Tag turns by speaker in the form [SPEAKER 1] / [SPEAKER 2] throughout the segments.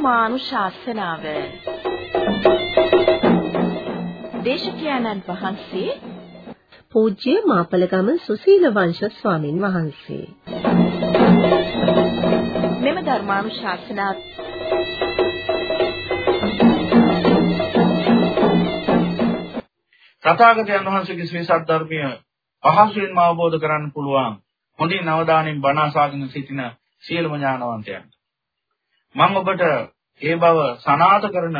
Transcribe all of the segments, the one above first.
[SPEAKER 1] ධර්මානුශාසනාව දේශකයන්න් වහන්සේ
[SPEAKER 2] පූජ්‍ය මාපලගම සුසීල වංශ ස්වාමින් වහන්සේ.
[SPEAKER 1] මෙම ධර්මානුශාසනාව
[SPEAKER 3] තථාගතයන් වහන්සේගේ ශ්‍රී සද්ධර්මය පහසුවෙන්ම අවබෝධ කරගන්න පුළුවන් හොඳින් අවධානයෙන් බණ අසාගෙන සිටින සියලුම ඥානවන්තයන් මම ඔබට ඒ බව සනාථ කරන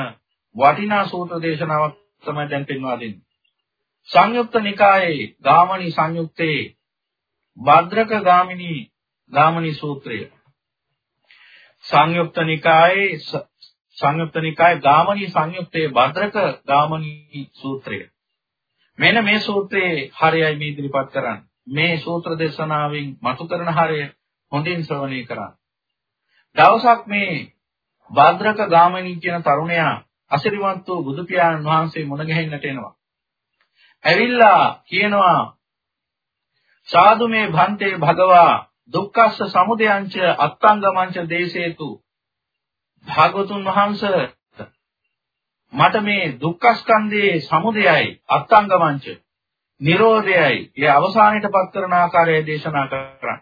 [SPEAKER 3] වටිනා සූත්‍ර දේශනාවක් තමයි දැන් පෙන්වා දෙන්නේ සංයුක්ත නිකායේ ගාමණී සංයුත්තේ භද්‍රක ගාමිනී ගාමණී සූත්‍රය සංයුක්ත නිකායේ සංයුක්ත නිකායේ ගාමණී සංයුත්තේ භද්‍රක ගාමණී සූත්‍රය මෙන්න මේ සූත්‍රයේ හරයයි මේ ඉදිරිපත් කරන්නේ. මේ සූත්‍ර දේශනාවෙන් මතු කරන හරය හොඳින් ශ්‍රවණය කරන්න. දවසක් මේ භද්‍රක ගාමිණී කියන තරුණයා අසිරිමත් වූ බුදු පියාණන් වහන්සේ මුණ ගැහෙන්නට එනවා. ඇවිල්ලා කියනවා සාදු මේ භන්තේ භගවා දුක්ඛස්ස සමුදයංච අත්තංගමංච දේශේතු භාගතුන් වහන්සේ මට මේ දුක්ඛස්කන්ධයේ සමුදයයි අත්ංගමංච නිරෝධයයි ඒ අවසානයටපත් කරන ආකාරය දේශනා කරන්නේ.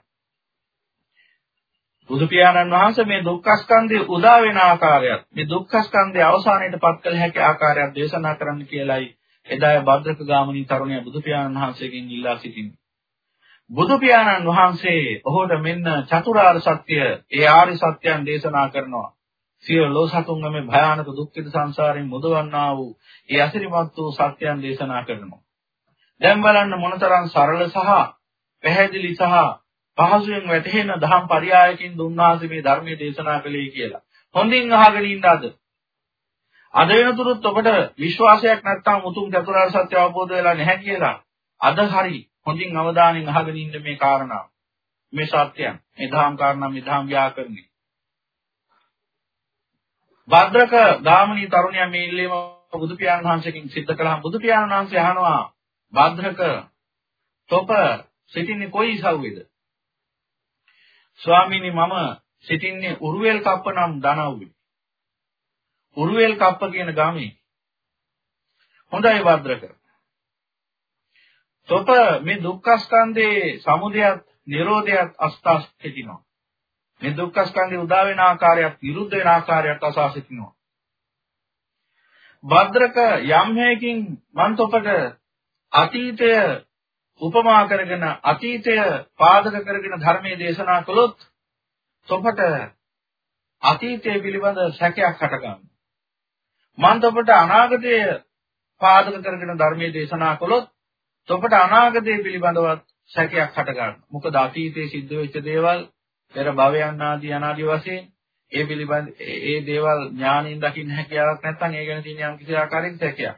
[SPEAKER 3] බුදු පියාණන් වහන්සේ මේ දුක්ඛස්කන්ධය උදා වෙන ආකාරයත් මේ දුක්ඛස්කන්ධයේ අවසානයටපත් කළ හැකි ආකාරයක් දේශනා කරන්න කියලයි එදාය භද්‍රක ගාමිනී තරුණයා බුදු පියාණන් වහන්සේගෙන් ඉල්ලා සිටින්නේ. බුදු පියාණන් වහන්සේ ඔහුට මෙන්න චතුරාර්ය සත්‍ය ඒ ආර්ය සත්‍යයන් දේශනා කරනවා. සියලු ලෝසතුන්ගම මේ භයානක දුක්ඛිත සංසාරයෙන් මුදවන්නා වූ ඒ අසිරිමත් වූ සත්‍යයන් දේශනා කරනවා. දැන් බලන්න මොනතරම් සරල සහ පැහැදිලි සහ පහසුවෙන් වැටහෙන දහම් පරයයකින් දුන්නාසේ මේ ධර්මයේ දේශනා කළේ කියලා. හොඳින් අහගෙන ඉන්න අද. අද වෙනතුරුත් ඔබට විශ්වාසයක් නැත්නම් උතුම් චතුරාර්ය සත්‍ය අවබෝධ වෙලා නැහැ කියලා අද හරි හොඳින් අවධානයෙන් අහගෙන ඉන්න මේ කාරණා. මේ සත්‍යයන්. මේ දහම් කාරණා මේ දහම් ව්‍යාකරණේ. භද්‍රක ගාමිණී තරුණියා මේ ඉල්ලීම බුදු පියාණන් වහන්සේගෙන් සිද්ධ කළාම බුදු පියාණන් වහන්සේ අහනවා භද්‍රක තොප සිටින්නේ කොයි ඉසව්වේද? ස්වාමීනි මම සිටින්නේ උරුවෙල් කප්ප නම් දනව්වේ. උරුවෙල් කප්ප කියන ගමේ. හොඳයි භද්‍රක. තොප මේ දුක්ඛ ස්කන්ධේ සමුදයත් නිරෝධයත් අස්තාස් සිටිනවා. මේ දුක්ඛ ස්කන්ධය උදා වෙන ආකාරයක් විරුද්ධ වෙන ආකාරයක් අසා සිටිනවා. භද්‍රක යම් හේකින් මන්තොපට අතීතය උපමා කරගෙන අතීතය පාදක කරගෙන ධර්මයේ දේශනා කළොත් තොපට අතීතය පිළිබඳ සැකයක් හටගන්නවා. මන්තොපට අනාගතය පාදක කරගෙන ධර්මයේ දේශනා කළොත් තොපට අනාගතය පිළිබඳවත් සැකයක් හටගන්නවා. මොකද අතීතයේ සිද්ධ වෙච්ච දේවල් පෙර භවයන් ආදී අනාදී වශයෙන් ඒ පිළිබඳ ඒ දේවල් ඥානින් දකින්න හැකියාවක් නැත්නම් ඒ ගැන තියෙන යම් කිසි ආකාරයක සැකයක්.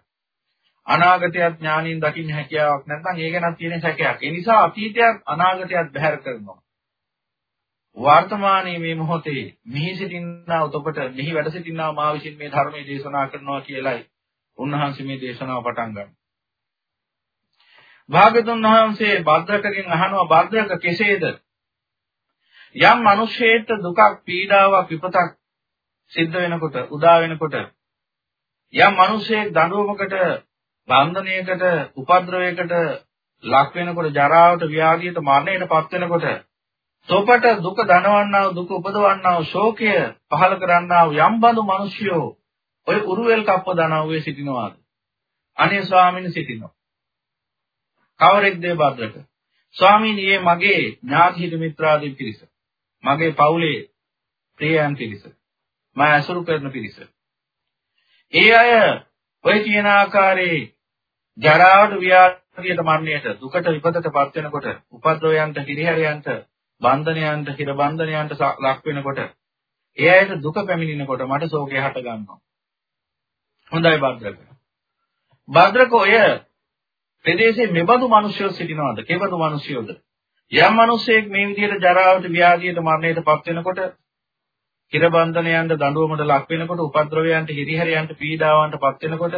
[SPEAKER 3] අනාගතයත් ඥානින් දකින්න හැකියාවක් නැත්නම් ඒ ගැන තියෙන සැකයක්. ඒ නිසා අතීතයත් අනාගතයත් බැහැර කරනවා. වර්තමානයේ මේ මොහොතේ මිහි සිටින්නා උතපට මිහි වැඩ සිටින්නා මා විසින් මේ ධර්මයේ දේශනා කරනවා කියලයි උන්වහන්සේ මේ දේශනාව පටන් ගන්නේ. භාගතුන් වහන්සේ භද්‍රකගෙන් අහනවා භද්‍රක කෙසේද යම් මිනිසෙට දුකක් පීඩාවක් විපතක් සිද්ධ වෙනකොට උදා වෙනකොට යම් මිනිසෙක් දඬුවමකට බන්ධනයකට උපද්‍රවයකට ලක් වෙනකොට ජරාවට ව්‍යාධියට මරණයට පත් වෙනකොට තොපට දුක දනවන්නා වූ දුක උපදවන්නා වූ ශෝකය පහල කරන්නා වූ යම් බඳු මිනිසියෝ ඔය උරුවෙල් කප්ප දනව්වේ සිටිනවාද අනේ ස්වාමීන් සිටිනවා කවරෙක්ද බද්දට ස්වාමීන් මගේ ඥාති හිත මිත්‍රාදී පිරිස මගේ පවුලේ ප්‍රියයන් පිරිස. මම අසුරු කරන පිරිස. ඒ අය ඔය කියන ආකාරයේ ජරාවට ව්‍යාධියට මරණයට දුකට විපතටපත් වෙනකොට උපද්‍රවයන්ට හිරිහැරයන්ට බන්ධනයන්ට හිර බන්ධනයන්ට ලක් වෙනකොට ඒ අයට දුක පැමිණෙනකොට මට ශෝකය හට ගන්නවා. හොඳයි භද්‍රක. භද්‍රක ඔය ප්‍රදේශයේ මෙබඳු මිනිස්සු සිටිනවද? කෙබඳු මිනිස්සුද? යම් මිනිසෙක් මේ විදිහට ජරාවට ව්‍යාධියට මරණයට පත් වෙනකොට කිර බන්ධනයන්ට දඬුවමට ලක් වෙනකොට උපද්‍රවයන්ට හිරිහැරයන්ට පීඩාවන්ට පත් වෙනකොට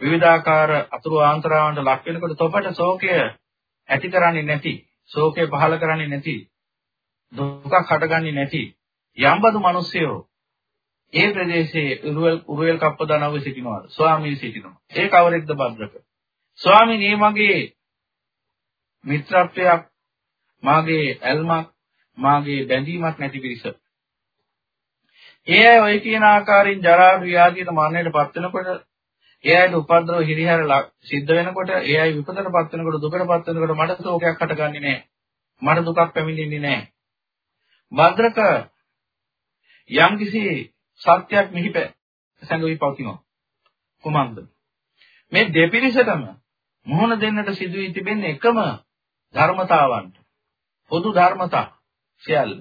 [SPEAKER 3] විවිධාකාර අතුරු ආන්තරාවන්ට ලක් වෙනකොට තොපට ශෝකය ඇති කරන්නේ නැති ශෝකය පහල කරන්නේ නැති දුකක් හටගන්නේ නැති යම්බදු මිනිස්සයෝ ඒ ප්‍රදේශයේ උරුවෙල් උරුවෙල් කප්පදනව සිටිනවාද? ස්වාමී සිටිනවා. ඒ කවරෙක්ද භද්‍රක? ස්වාමීනි මගේ මිත්‍රත්වයක් මාගේ ඇල්මක් මාගේ බැඳීමක් නැති පිරිස. ඒ අය ඔය කියන ආකාරයෙන් ජරා ව්‍යාධියට මරණයට පත් වෙනකොට ඒ අයට උපද්‍රව හිරිහැර සිද්ධ වෙනකොට ඒ අය විපතට පත් වෙනකොට දුකට පත් වෙනකොට මට ශෝකයක් හටගන්නේ නැහැ. මට දුකක් පැමිණෙන්නේ නැහැ. භද්‍රක යම්කිසි සත්‍යයක් මිහිප සැඟවි පවතිනවා. කුමක්ද? මේ දෙපිරිසටම මොහොන දෙන්නට සිදු වී තිබෙන්නේ එකම ධර්මතාවන්ට. පොදු ධර්මතා සියල්ල.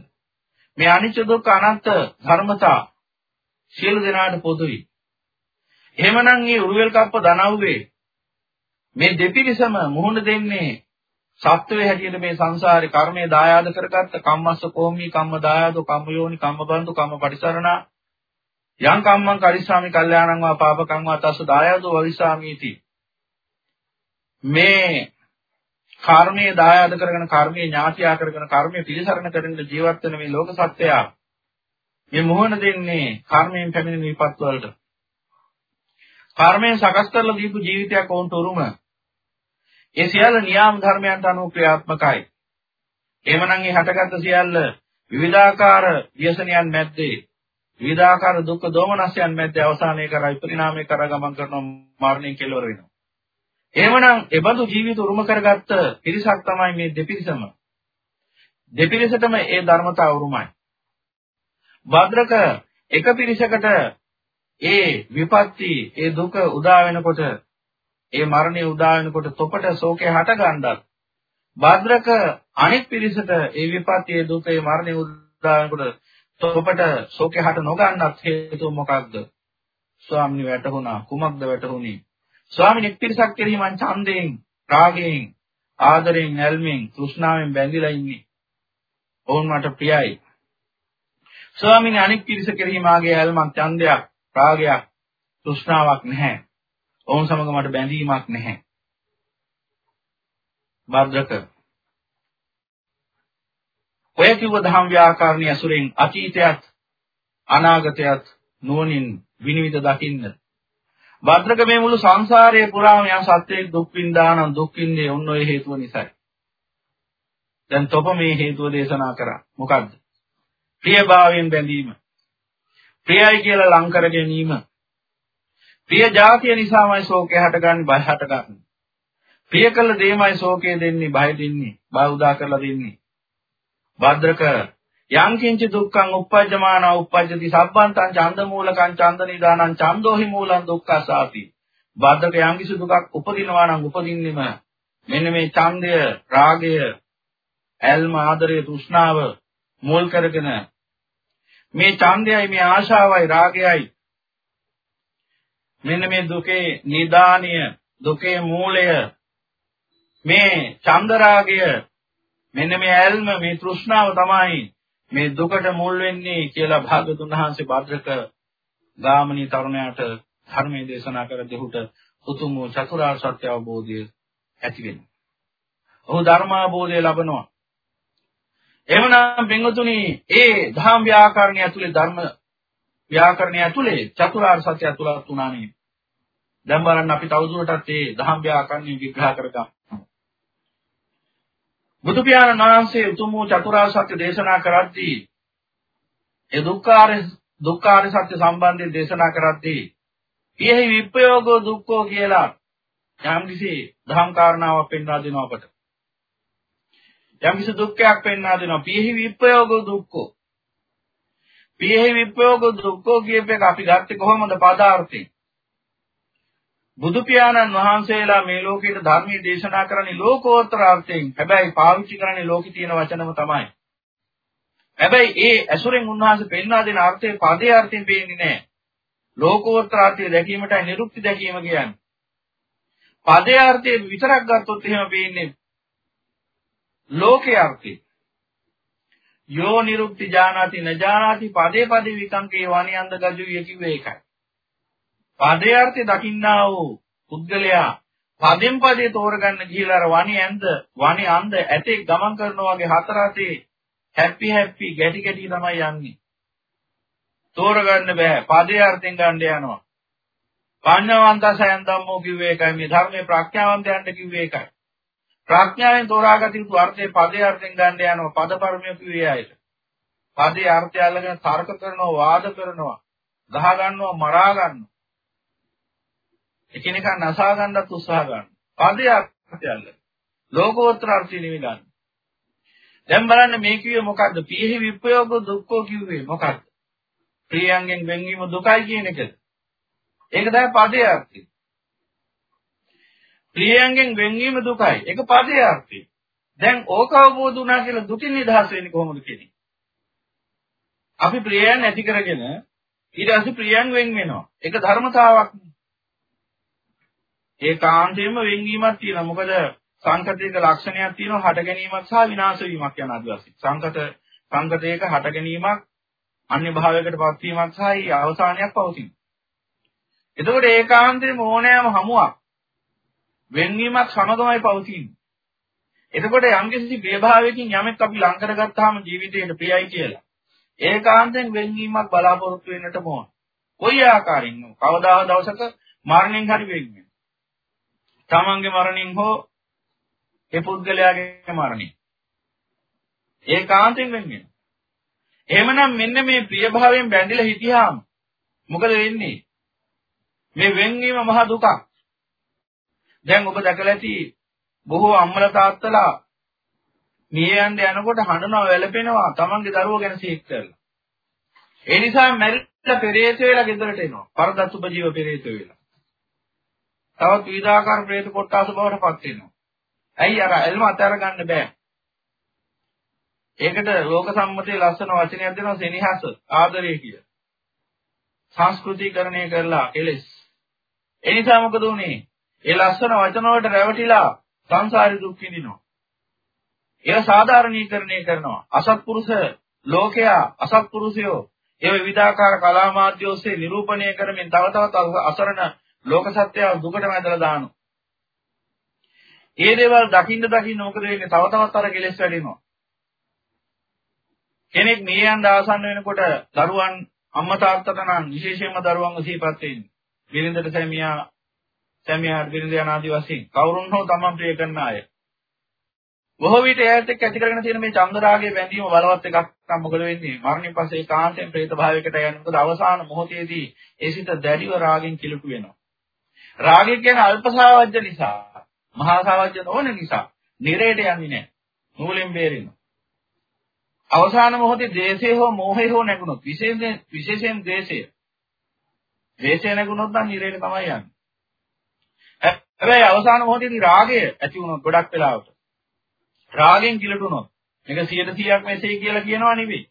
[SPEAKER 3] මේ අනිත්‍ය දුක්ඛ අනන්ත ධර්මතා සියලු දෙනාට පොදුයි. එහෙමනම් මේ උරුවෙල් කප්ප දනව්වේ මේ දෙපිරිසම මුහුණ දෙන්නේ සත්වයේ හැටියට මේ සංසාරේ කර්මයේ දායාද කරගත්ත කම්මස්ස කෝමී කම්ම දායාදෝ කම්ම යෝනි කම්ම බන්දු කම්ම පරිසරණා. යං කම්මං කරිස්සාමි කල්යාණං වා පාපකං වා තස්ස දායාදෝ වවිසාමීති. මේ කර්මයේ දායාද කරගෙන කර්මයේ ඥාතියා කරගෙන කර්මයේ පිළිසරණ කරගෙන ජීවත් වෙන මේ ලෝක සත්‍යය මේ මොහොන දෙන්නේ කර්මයෙන් පැමිණෙන විපත් වලට. කර්මයෙන් සකස් කරලා දීපු ජීවිතයක් වුන්ට උරුම ඒ සියල්ල නියාම ධර්මයන්ට අනුව ක්‍රියාත්මකයි එහෙමනම් මේ හටගත්තු සියල්ල විවිධාකාර ව්‍යසනයන් මැද්දේ විවිධාකාර දුක් දෝමනස්යන් මැද්දේ අවසානයේ කරා විපරිණාමයේ කරා ගමන් කරන මරණයෙන් කෙලවර වෙනවා එහෙමනම් එබඳු ජීවිත උරුම කරගත්ත පිරිසක් තමයි මේ දෙපිරිසම. දෙපිරිසටම ඒ ධර්මතාව උරුමයි. භද්‍රක එක පිරිසකට ඒ විපත්ති, ඒ දුක උදා වෙනකොට, ඒ මරණය උදා වෙනකොට තොපට ශෝකේ හට ගන්නත් භද්‍රක අනෙක් පිරිසට ඒ විපත්ති, ඒ දුක, ඒ මරණය උදා වෙනකොට තොපට ශෝකේ හට නොගන්නත් හේතුව මොකක්ද? ස්වාමීන් වැටහුණා. කුමක්ද වැටහුණේ? ස්වාමීන් එක්පිරිසක් කෙරෙහි මං ඡන්දයෙන්, රාගයෙන්, ආදරයෙන්, ඇල්මෙන්, තෘෂ්ණාවෙන් බැඳිලා ඉන්නේ. ඔවුන් මට ප්‍රියයි. ස්වාමීන් අනෙක් පිරිස කෙරෙහි මාගේ ඇල්මක්, ඡන්දයක්, රාගයක්, තෘෂ්ණාවක් නැහැ. ඔවුන් සමග මට බැඳීමක් නැහැ. වර්ධක ඔය කිව්ව දහම් ව්‍යාකරණයේ අසුරෙන් අතීතයත් අනාගතයත් නුවණින් විනිවිද දකින්න භද්‍රක මේ මුළු සංසාරයේ පුරාම යම් සත්‍යයක් දුක් විඳානම් දුක් විඳේ ඔන්න ඔය හේතුව නිසායි. දැන් තොප මේ හේතුව දේශනා කරා. මොකද්ද? ප්‍රියභාවයෙන් බැඳීම. ප්‍රියයි කියලා ලං කර ගැනීම. ප්‍රිය જાතිය නිසාමයි ශෝකය හටගන්නේ, බය හටගන්නේ. ප්‍රිය කළ දෙයමයි ශෝකය දෙන්නේ, බය දෙන්නේ, බය උදා කරලා දෙන්නේ. භද්‍රක යං කිංච දුක්ඛං uppajjamana uppajjati sabbantං ඡන්ද මූලකං ඡන්ද නිදානං ඡන්தோහි මූලං දුක්ඛසාති බද්දක යම් කිසි දුකක් උපදිනවා නම් උපදින්නෙම මෙන්න මේ ඡන්දය රාගය ඇල්ම ආදරය තෘෂ්ණාව මුල් කරගෙන මේ ඡන්දයයි මේ ආශාවයි රාගයයි මෙන්න මේ දුකේ නිදානය දුකේ මූලය මේ ඡන්ද රාගය මෙන්න මේ ඇල්ම මේ තෘෂ්ණාව තමයි මේ දුකට මුල් වෙන්නේ කියලා භාගතුන් වහන්සේ භද්‍රක ගාමිනී තරුණයාට ධර්මයේ දේශනා කර දෙහුට උතුම් වූ චතුරාර්ය සත්‍ය අවබෝධය ඇති වෙනවා. ඔහු ධර්මාබෝධය ලබනවා. එහෙමනම් බෙන්ගතුනි ඒ ධම් ව්‍යාකරණය ඇතුලේ ධර්ම ව්‍යාකරණය ඇතුලේ චතුරාර්ය සත්‍ය ඇතුළත් වුණා නේ. දැන් බලන්න අපි තවදුරටත් මේ ධම් ව්‍යාකරණය විග්‍රහ කරගමු. බුදු පියාණන් වහන්සේ උතුම් වූ චතුරාර්ය සත්‍ය දේශනා කරද්දී ඒ දුක්ඛාර දුක්ඛාර සත්‍ය සම්බන්ධයෙන් දේශනා කරද්දී ඊෙහි විප්‍රයෝගෝ දුක්ඛෝ කියලා යම්කිසි ධම් කාරණාවක් පෙන්වා දෙනවා අපට. යම්කිසි දුක්ඛයක් පෙන්වා දෙනවා. පීහි විප්‍රයෝගෝ දුක්ඛෝ. පීහි විප්‍රයෝගෝ දුක්ඛෝ කියපේක අපි ගත්තේ කොහොමද පදාර්ථයෙන්? බුදු පියාණන් වහන්සේලා මේ ලෝකෙට ධර්මයේ දේශනා කරන්නේ ලෝකෝත්තර අර්ථයෙන්. හැබැයි පාවිච්චි කරන්නේ ලෝකේ තියෙන වචනම තමයි. හැබැයි ඒ ඇසුරෙන් උන්වහන්සේ පෙන්වා දෙන අර්ථයේ පදේ අර්ථයෙන් පේන්නේ නැහැ. ලෝකෝත්තර අර්ථය දැකීමටයි නිරුක්ති දැකීම කියන්නේ. පදේ අර්ථය විතරක් ගත්තොත් එහෙම පේන්නේ ලෝකේ අර්ථය. යෝ නිරුක්ති ජානාති නජානාති පදේ පදේ විකංකේ වණියන්ද ගජු කිව්වේ ඒකයි. පදයාර්ථය දකින්නා වූ පුද්ගලයා පදෙන් පදේ තෝරගන්න ගිහිලා අර වණි ඇඳ වණි අන්ද ඇතේ ගමන් කරනවා වගේ හතර අතේ හැපි හැපි ගැටි ගැටි තමයි යන්නේ. තෝරගන්න බෑ. පදේ අර්ථයෙන් ගන්න යනවා. පඤ්ඤාවන්තසයන් ධම්මෝ කිව්වේ ඒකයි මේ ධර්මයේ ප්‍රඥාවන්තයන්ට කිව්වේ ඒකයි. ප්‍රඥාවෙන් තෝරාගත යුතු අර්ථයේ පදේ අර්ථයෙන් ගන්න යනවා. පදපරමය කිව්වේ ආයත. පදේ අර්ථය අල්ලගෙන තර්ක කරනවා, වාද කරනවා, ගහ ගන්නවා, මරා ගන්නවා. එකිනෙකා නසා ගන්නත් උත්සාහ ගන්නවා. පදේ අර්ථය අල්ලගෙන. ලෝකෝත්තර අර්ථය නෙවෙයි ගන්න. දැන් බලන්න මේ කිව්වේ මොකද්ද? පීහි විප්‍රයෝග දුක්ඛෝ කිව්වේ මොකද්ද? ප්‍රියයන්ගෙන් වෙන්වීම දුකයි කියන එකද? ඒක තමයි පදේ අර්ථය. ප්‍රියයන්ගෙන් වෙන්වීම දුකයි. ඒක පදේ අර්ථය. දැන් ඕක අවබෝධ වුණා කියලා දුකින් නිදහස් වෙන්නේ කොහොමද කියන්නේ? අපි ප්‍රියයන් ඇති කරගෙන ඊට පස්සේ ප්‍රියයන් වෙන් වෙනවා. ඒක ධර්මතාවක්. ඒකාන්තයෙන්ම වෙන්වීමක් තියෙනවා. මොකද සංකතයක ලක්ෂණයක් තියෙනවා හට ගැනීමක් සහ විනාශ වීමක් යන අදහසයි. සංකත සංකතයක හට ගැනීමක් අන්‍ය භාවයකට පත්වීමක් සහ අවසානයක් පවතින. එතකොට ඒකාන්තයෙන්ම ඕනෑම හමුවක් වෙන්වීමක් සමගමයි පවතින්නේ. එතකොට යම්කිසි ප්‍රියභාවයකින් යමෙක් අපි ලං කරගත්තාම ජීවිතේට ප්‍රියයි කියලා. ඒකාන්තයෙන් වෙන්වීමක් බලාපොරොත්තු වෙන්නට ඕන. කොයි ආකාරයෙන් කවදා දවසක මරණයෙන් හරි වෙන්නේ. තමන්ගේ මරණින් හෝ ඒ පුද්ගලයාගේ මරණින්. ඒකාන්තයෙන් වෙන්නේ. එහෙමනම් මෙන්න මේ ප්‍රියභාවයෙන් බැඳිලා හිටියාම මොකද වෙන්නේ? මේ වෙන්වීම මහ දුකක්. දැන් ඔබ දැකලා ඇති බොහෝ අම්මලා තාත්තලා මිය යන්න යනකොට හඬනවා වැළපෙනවා තමන්ගේ දරුවෝ ගැන සීක් කරලා. ඒ නිසා මැරිලා පෙරේත වෙලා ගෙදරට එනවා. පරදත් උපජීව පෙරේත වෙලා. තවත් විවිධාකාර ප්‍රේත කොට්ටාස බවට පත් වෙනවා. ඇයි අර එල්ම අතර ගන්න බෑ. ඒකට ලෝක සම්මතයේ ලස්සන වචනයක් දෙනවා සෙනෙහස ආදරය කියලා. සංස්කෘතිකරණය කරලා කෙලස්. ඒ නිසා මොකද උනේ? ඒ ලස්සන වචන වලට රැවටිලා සංසාරේ දුක් විඳිනවා. ඒවා සාධාරණීකරණය කරනවා. අසත්පුරුෂ ලෝකයා අසත්පුරුෂයෝ ඒ විවිධාකාර කලා මාධ්‍ය ඔස්සේ නිරූපණය කරමින් තව තවත් අසරණ ලෝක සත්‍යය දුකටම ඇදලා දානවා. ඒ දේවල් දකින්න දකින්න මොකද වෙන්නේ? තව තවත් අර කෙලෙස් වැඩෙනවා. කෙනෙක් මිය යන්න ආසන්න වෙනකොට දරුවන් අම්මා තාත්තට නම් විශේෂයෙන්ම දරුවන්ව සිහිපත් වෙන්නේ. බිරිඳට සැමියා සැමියාට බිරිඳ යන ආදි වශයෙන් කවුරුන් හෝ තමන් ප්‍රිය කරන අය. බොහෝ විට එයාට එක්ක ඇති කරගෙන තියෙන මේ චන්දරාගයේ බැඳීම බලවත් එකක් නම් මොකද වෙන්නේ? මරණින් පස්සේ කාන්තෙන් ප්‍රේත භාවයකට යන මොකද අවසාන මොහොතේදී ඒ සිත දැඩිව රාගෙන් කිලුටු වෙනවා. රාගය කියන්නේ අල්පසාවජ්‍ය නිසා, මහා සාවජ්‍ය නොවන නිසා නිරේට යන්නේ නැහැ. නූලෙන් බේරෙනවා. අවසාන මොහොතේ ද්වේෂය හෝ මෝහය හෝ නැගුණොත් විශේෂයෙන් විශේෂයෙන් ද්වේෂය. ද්වේෂය නැගුණොත් නම් නිරේට තමයි යන්නේ. හැබැයි අවසාන මොහොතේදී රාගය ඇති වුණොත් ගොඩක් වෙලාවට රාගෙන් කිලටුනොත් මේක 100%ක් මෙසේ කියලා කියනවා නෙවෙයි.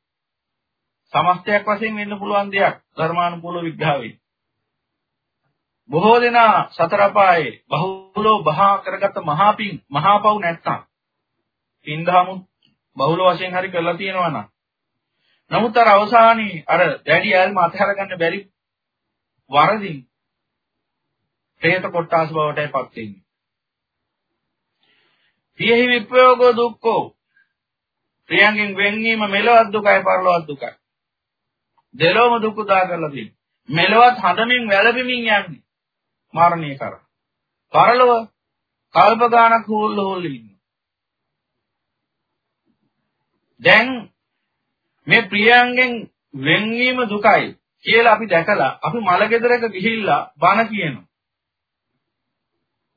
[SPEAKER 3] සමස්තයක් වශයෙන් වෙන්න පුළුවන් දෙයක් ධර්මානුකූල විග්‍රහවේ. බොහෝ දෙනා සතර අපායේ බහුලව බහා කරගත්ත මහා පින් මහා පව් නැත්තම් පින්දහමුත් බහුල වශයෙන් හරි කරලා තියෙනවා නම් නමුත් අර අවසානයේ අර දැඩි ඇල්ම අතහැර ගන්න බැරි වරදින් പ്രേත කොට්ටාස බවටයි පත් වෙන්නේ. පියෙහි විප්‍රයෝග දුක්ඛෝ ප්‍රියංගෙන් වෙන්වීම මෙලවත් දුකයි පරලොවත් දුකයි. දෙලොවම දුක උදා කරලා තියෙනවා. මෙලවත් හඳමින් වැළපෙමින් යන්නේ මරණය කරා. පරලොව කල්ප ගානක් හොල්ල හොල්ල ඉන්නවා. දැන් මේ ප්‍රියංගෙන් වෙන්වීම දුකයි කියලා අපි දැකලා අපි මල ගෙදරක ගිහිල්ලා බණ කියනවා.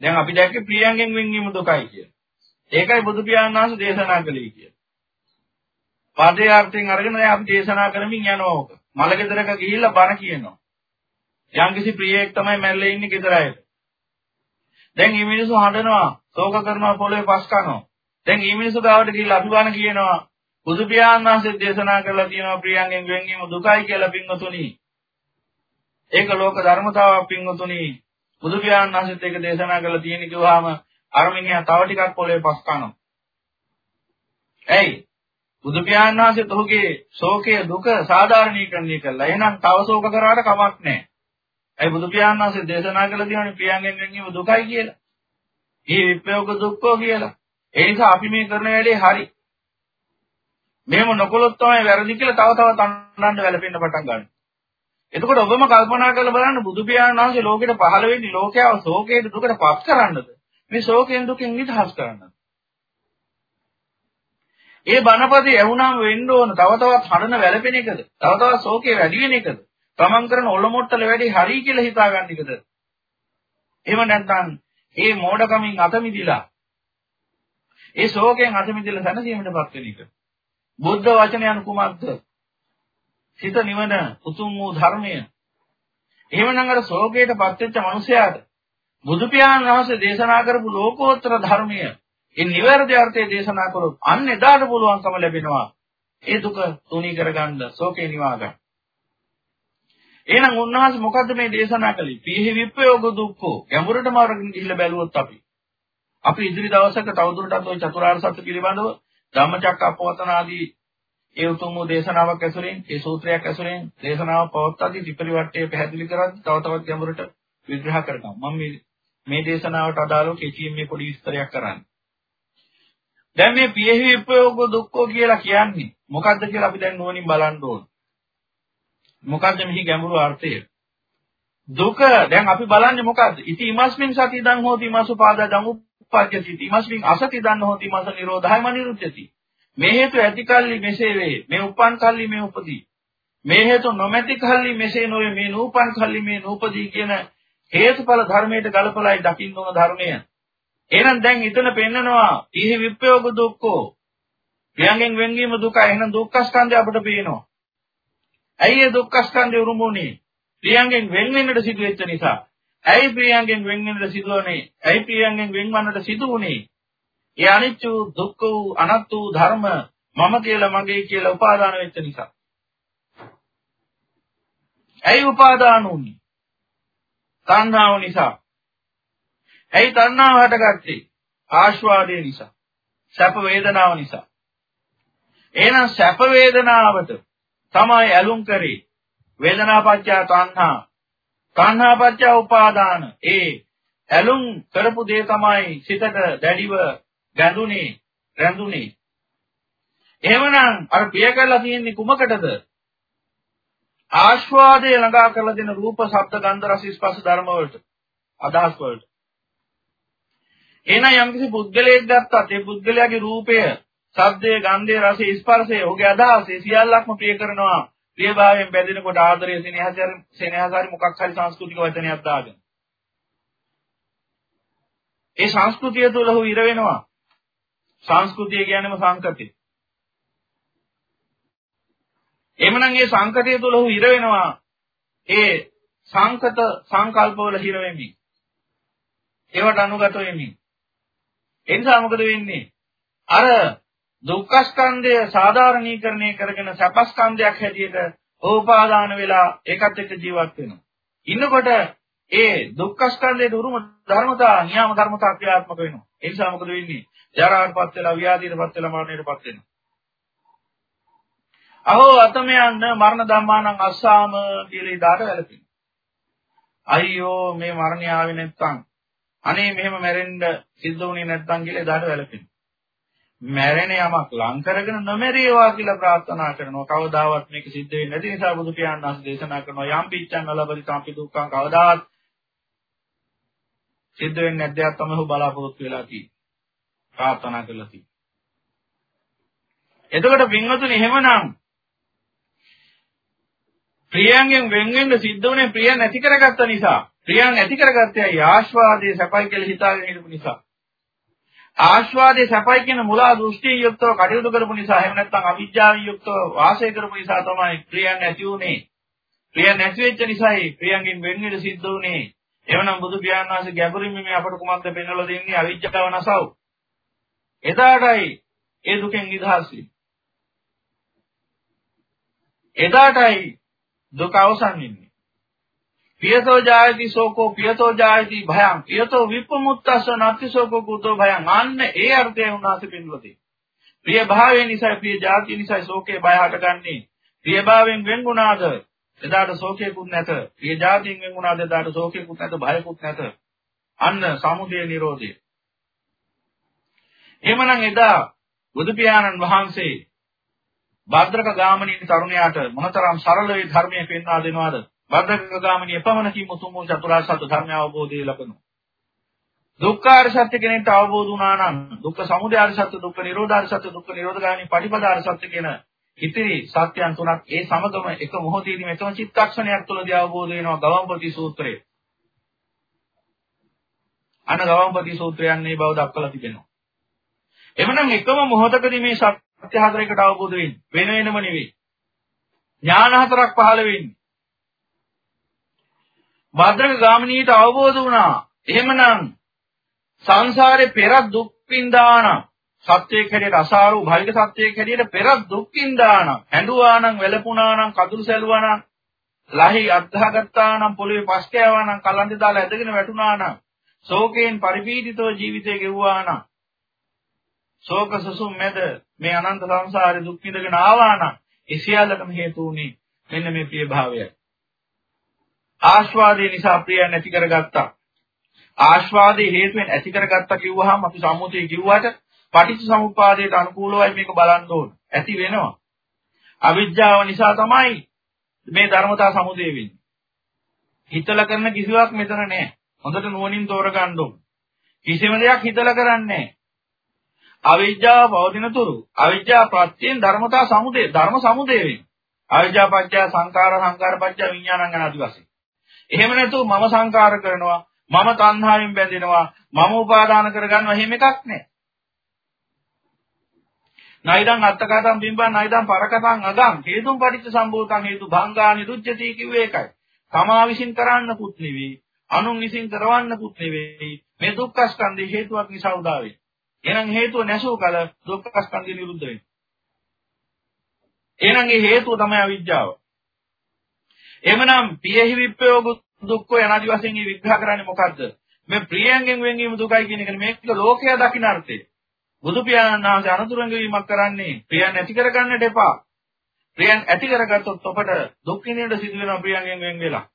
[SPEAKER 3] දැන් අපි දැක්කේ ප්‍රියංගෙන් වෙන්වීම දුකයි කියලා. ඒකයි බුදු පියාණන් වහන්සේ දේශනා කළේ කියලා. පදේ අර්ථයෙන් අරගෙන දැන් අපි දේශනා කරමින් යනවා ඕක. මල ගෙදරක ගිහිල්ලා බණ කියනවා. යම්කිසි ප්‍රියෙක් තමයි මැරෙලා ඉන්නේ ගෙදර අයට. දැන් මේ මිනිස්සු හඬනවා, ශෝක කරනවා, පොළවේ පස් කනවා. දැන් මේ මිනිස්සු ගාවට ගිහිල්ලා අපි බණ කියනවා. බුදු පියාණන් වහන්සේ දේශනා කරලා තියෙනවා ප්‍රියංගෙන් වෙන්වීම දුකයි කියලා පින්වතුනි. ඒක ලෝක ධර්මතාවක් පින්වතුනි. බුදු පියාණන් වහන්සේත් ඒක දේශනා කරලා තියෙන කිව්වහම අරමිනියා තව ටිකක් පොළවේ පස් කනවා. ඇයි? බුදු පියාණන් වහන්සේ ඔහුගේ ශෝකය දුක සාධාරණීකරණය කළා. එහෙනම් තව ශෝක කරාට කමක් නැහැ. ඇයි බුදු පියාණන් වහන්සේ දේශනා කළා තියෙන්නේ ප්‍රියංගෙන් වෙන්වීම දුකයි කියලා. මේ විප්‍රයෝග දුක්ඛෝ කියලා. ඒ නිසා අපි මේ කරන වැඩේ හරි. මෙහෙම නොකළොත් තමයි වැරදි කියලා තව තවත් අන්නන්න වැළපෙන්න පටන් ගන්නවා. එතකොට ඔබම කල්පනා කරලා බලන්න බුදු පියාණන් වහන්සේ ලෝකෙට පහළ වෙන්නේ ලෝකයාව ශෝකයේ දුකට පත් කරන්නද? මේ ශෝකයෙන් දුකෙන් නිදහස් කරන්නද? ඒ බණපදේ ඇහුණාම වෙන්න ඕන තව තවත් හඬන වැළපෙන එකද? තව තවත් ශෝකේ වැඩි වෙන එකද? තමන් කරන ඔලොමොට්ටල වැඩි හරි කියලා හිතාගන්න එකද? එහෙම නැත්නම් ඒ මෝඩකමින් අත මිදිලා ඒ ශෝකයෙන් අත මිදලා සැනසීමටපත් වෙන එක. බුද්ධ වචනය අනු කුමක්ද? සිත නිවන උතුම් වූ ධර්මය. එහෙමනම් අර ශෝකයටපත් වෙච්ච මිනිසයාට බුදු පියාණන් වහන්සේ දේශනා කරපු ලෝකෝත්තර ධර්මය ඒ නිවැරදි අර්ථය දේශනා කරොත් අන්න එදාට පුළුවන්කම ලැබෙනවා ඒ දුක තුනී කරගන්න ශෝකේ නිවා ගන්න. එහෙනම් උන්වහන්සේ මොකද්ද මේ දේශනා කළේ? පීහි විප්පයෝග දුක්ඛෝ ගැඹුරටම අරගෙන ගිහිල්ලා බැලුවොත් අපි අපි ඉදිරි දවසක තවදුරටත් ওই චතුරාර්ය සත්‍ය පිළිබඳව ධම්මචක්කප්පවත්තන ආදී ඒ උතුම් වූ දේශනාවක් ඇසුරෙන් ඒ සූත්‍රයක් ඇසුරෙන් දේශනාව පවත්වාදී ත්‍රිපරිවට්ටය පැහැදිලි කරද්දී තව තවත් ගැඹුරට විග්‍රහ කරගමු. මම මේ මේ දේශනාවට අදාළව කෙටියෙන් මේ පොඩි විස්තරයක් කරන්නේ. දැන් මේ පියෙහි විප්‍රයෝග දුක්ඛෝ කියලා කියන්නේ මොකද්ද කියලා අපි දැන් නුවණින් බලන්න ඕන. මොකද්ද මෙහි ගැඹුරු අර්ථය? දුක දැන් අපි බලන්නේ මොකද්ද? ඉති ඉමස්මින් සති දන් හෝති ඉමසුපාදා දන් උප්පජ්ජති. ඉමස්මින් අසති දන් හෝති ඉමස නිරෝධයම නිරුද්ධති. මේ හේතු ඇති කල්ලි මෙසේ වේ. මේ උපන් කල්ලි මේ උපදී. මේ හේතු නොමැති කල්ලි මෙසේ නොවේ. මේ නූපන් කල්ලි මේ නූපදී කියන හේතුඵල ධර්මයට ගලපලායි දකින්න ඕන ධර්මය. එහෙනම් දැන් ඉතන පෙන්නනවා ඉහි විප්‍රයෝග දුක්ඛෝ. ප්‍රියංගෙන් වෙන්වීම දුකයි. එහෙනම් දුක්ඛ ස්කන්ධය අපිට පේනවා. ඇයි ඒ දුක්ඛ ස්කන්ධය උරුමුනේ? ප්‍රියංගෙන් වෙන් වෙන්නට සිදු වෙච්ච නිසා. ඇයි ප්‍රියංගෙන් වෙන් වෙන්නට සිදුවනේ? ඇයි ප්‍රියංගෙන් වෙන්වන්නට සිදු වුනේ? ඒ අනිච්ච දුක්ඛ වූ අනත්ත වූ ධර්ම මම කියලා මගේ කියලා උපාදාන වෙච්ච නිසා. ඇයි උපාදාන වුනේ? තණ්හාව නිසා. ඇයි තණ්හාව හටගත්තේ? ආශ්වාදය නිසා. සැප වේදනාව නිසා. එහෙනම් සැප වේදනාවට තමයි ඇලුම් කරේ. වේදනාපච්චය තණ්හා. තණ්හාපච්චය උපාදාන. ඒ ඇලුම් කරපු දේ තමයි සිතට දැඩිව ගැඳුනේ, රැඳුනේ. එහෙමනම් අර ප්‍රිය කරලා තියෙන්නේ කුමකටද? ආස්වාදයේ ළඟා කරලා දෙන රූප, ශබ්ද, ගන්ධ, රස, ස්පර්ශ ධර්ම වලට. අදහස් වලට. එහෙනම් යම්කිසි පුද්ගලයෙක් ගත්තත් ඒ පුද්ගලයාගේ රූපය, ශබ්දය, ගන්ධය, රසය, ස්පර්ශය, ඔහුගේ අදහස සියල්ලක්ම ප්‍රිය කරනවා. ප්‍රියභාවයෙන් බැඳෙනකොට ආදරය, සෙනෙහසරි, සෙනෙහසරි මොකක් හරි සංස්කෘතික වචනයක් දාගෙන. ඒ සංස්කෘතිය තුළ ඔහු ඉර වෙනවා. සංස්කෘතිය කියන්නේම සංකතිය. එhmenan මේ සංකතිය තුළ ඔහු ඉර වෙනවා. ඒ සංකත සංකල්පවල හිර වෙමින්. ඒවට අනුගත වෙමින්. ඒ නිසා මොකද වෙන්නේ? අර දුක්ඛ ස්කන්ධය සාධාරණීකරණය කරගෙන සැපස්කන්ධයක් හැටියට ඕපාදාන වෙලා ඒකත් එක්ක ජීවත් වෙනවා. ඉන්නකොට ඒ දුක්ඛ ස්කන්ධයේ උරුම ධර්මතා නියම ධර්මතා ක්‍රියාත්මක වෙනවා. ඒ නිසා මොකද වෙන්නේ? ජරාවටපත් වෙලා ව්‍යාධියටපත් වෙලා මරණයටපත් වෙනවා. අහෝ අතමයන් මරණ ධම්මානං අස්සාම කියලා ඉදාට වැළපෙනවා. අයියෝ මේ මරණය ආවේ නැත්තම් අනේ මෙහෙම මැරෙන්න සිද්ධ වුණේ නැත්තම් කියලා ඉදාට වැළපෙනවා. මැරෙන යමක් ලං කරගෙන නොමැරේවා කියලා ප්‍රාර්ථනා කරනවා. කවදාවත් මේක සිද්ධ වෙන්නේ නැති නිසා බුදු පියාණන් වහන්සේ දේශනා කරනවා යම් පිච්ඡන් නලබති සම්පි දුක්ඛං කවදාවත් සිද්ධ වෙන්නේ නැද්දයක් තමයි බලාපොරොත්තු වෙලා තියෙන්නේ. ප්‍රාර්ථනා කරලා තියෙන්නේ. එතකොට පින්වතුනි එහෙමනම් ප්‍රියයන්ගෙන් වෙන් වෙන්න සිද්ධ වුණේ ප්‍රිය නැති කරගත්ත නිසා. ප්‍රියයන් නැති කරගත්තේ ආශ්වාදයේ සැපයි කියලා හිතාගෙන ඉඳපු නිසා. ආශ්වාදයේ සැපයි කියන මුලා දෘෂ්ටියෙන් යුක්තව කටයුතු කරපු නිසා එහෙම නැත්නම් අවිජ්ජාවෙන් යුක්තව වාසය කරපු නිසා තමයි ප්‍රියයන් නැති වුනේ. ප්‍රිය නැති වෙච්ච නිසායි ප්‍රියයන්ගෙන් වෙන් වෙන්න සිද්ධ වුනේ. එවනම් බුදු පියාණන් වහන්සේ ගැඹුරින් මේ අපට කුමක්ද පෙන්වලා දෙන්නේ අවිජ්ජාව නැසව. එදාටයි ඒ දුකෙන් නිදහස් එදාටයි දුක අවසන් වෙන්නේ. පියතෝ ජායති සෝකෝ පියතෝ ජායති භයං පියතෝ විපමුත්තස්ස නැති සෝකෝ කුතෝ භයං අන්න ඒ අර්ථය උනාසේ පෙන්වලා තියෙනවා. ප්‍රිය භාවයෙන් නිසා ප්‍රිය ජාතිය නිසා ශෝකේ බය හටගන්නේ. ප්‍රිය භාවයෙන් වෙන්ුණාද එදාට ශෝකේකුත් නැත. ප්‍රිය ජාතියෙන් වෙන්ුණාද එදාට ශෝකේකුත් නැත භයකුත් නැත. අන්න සමුදය නිරෝධය. එහෙමනම් එදා බුදු පියාණන් වහන්සේ භද්‍රක ගාමිනී තරුණයාට මොනතරම් සරල වේ ධර්මයේ පෙන්වා දෙනවද? බද්දකගාමිනිය එපමණකින් උතුම් වූ චතුරාර්ය සත්‍ය ධර්ම අවබෝධය ලබනවා. දුක්ඛාර සත්‍ය කෙනෙක්ට අවබෝධ වුණා නම් දුක්ඛ සමුදයාර සත්‍ය දුක්ඛ නිරෝධාර සත්‍ය දුක්ඛ නිරෝධගාමී පටිපදාර සත්‍ය කියන ඉතිරි සත්‍යයන් තුනක් ඒ සමගම එක මොහොතේදී මෙතන චිත්තක්ෂණයක් තුළදී අවබෝධ වෙනවා ගවම්පති සූත්‍රයේ. අන ගවම්පති සූත්‍රයන් මේ බව දක්වලා තිබෙනවා. එමනම් එකම මොහොතකදී මේ සත්‍ය හතරයකට අවබෝධ වෙන්නේ වෙන වෙනම නෙවෙයි. ඥාන හතරක් පහළ වෙන්නේ. භද්‍රක ගාමිනීට අවබෝධ වුණා. එහෙමනම් සංසාරේ පෙර දුක් විඳානම් සත්‍යයේ හැටියට අසාරු භෞතික සත්‍යයේ හැටියට පෙර දුක් විඳානම් ඇඬුවානම් වැළපුණානම් කඳුළු සැලුවානම් ලහි අත්හාගත්තානම් පොළවේ පස් කෑවානම් කලන්දේ දාලා ඇදගෙන වැටුණානම් ශෝකයෙන් පරිපීඩිතව ජීවිතේ ගෙවුවානම් ශෝක සසුම් මැද මේ අනන්ත සංසාරේ දුක් විඳගෙන ආවානම් ඒ සියල්ලටම හේතු උනේ මෙන්න මේ ප්‍රිය භාවයයි. ආස්වාදේ නිසා ප්‍රිය නැති කරගත්තා. ආස්වාදයේ හේතුවෙන් ඇති කරගත්තා කිව්වහම අපි සම්මුතිය කිව්වට පටිච්ච සමුප්පාදයට අනුකූලවයි මේක බලන්න ඕන. ඇති වෙනවා. අවිජ්ජාව නිසා තමයි මේ ධර්මතා සමුදය වෙන්නේ. හිතලා කරන කිසිවක් මෙතන නැහැ. හොඳට නුවණින් තෝරගන්න ඕන. කිසිම දෙයක් හිතලා කරන්නේ අවිජ්ජාව පවතින තුරු අවිජ්ජා ප්‍රත්‍යයෙන් ධර්මතා සමුදය ධර්ම සමුදය වෙනවා. අවිජ්ජා පත්‍ය සංකාර සංකාර පත්‍ය විඥානං යන ආදි වශයෙන්. එහෙම නැතුව මම සංකාර කරනවා මම තණ්හාවෙන් බැඳෙනවා මම උපාදාන කරගන්නවා එහෙම එකක් නැහැ. නයිදං අත්තකතං බිම්බං නයිදං පරකතං අගං හේතුම් පටිච්ච සම්භූතං හේතු භංගා නිරුච්ඡති කිව්වේ ඒකයි. තමා විසින් කරන්නකුත් නෙවෙයි, අනුන් විසින් කරවන්නකුත් නෙවෙයි. මේ දුක්ඛ ස්කන්ධේ හේතුවක් නිසා උදා වෙන්නේ. එහෙනම් හේතුව නැසූ කල දුක්ඛ ස්කන්ධය නිරුද්ධ වෙනවා. එහෙනම් ඒ හේතුව තමයි අවිජ්ජාව. එhmenan පියෙහි විප්‍රයෝග දුක්ඛ යනාදි වශයෙන් මේ විග්‍රහ කරන්නේ මොකද්ද? මේ ප්‍රියයන්ගෙන් වෙන්වීම දුකයි කියන එක මේක ලෝකයා දකින්න අර්ථය. බුදු පියාණන් වහන්සේ අනුතුරංග වීමක් කරන්නේ ප්‍රියයන් ඇති කරගන්නට එපා. ප්‍රියයන් ඇති කරගත්තොත් ඔබට දුක් විඳින්න සිදු වෙනවා ප්‍රියයන්ගෙන් වෙන් වෙලා.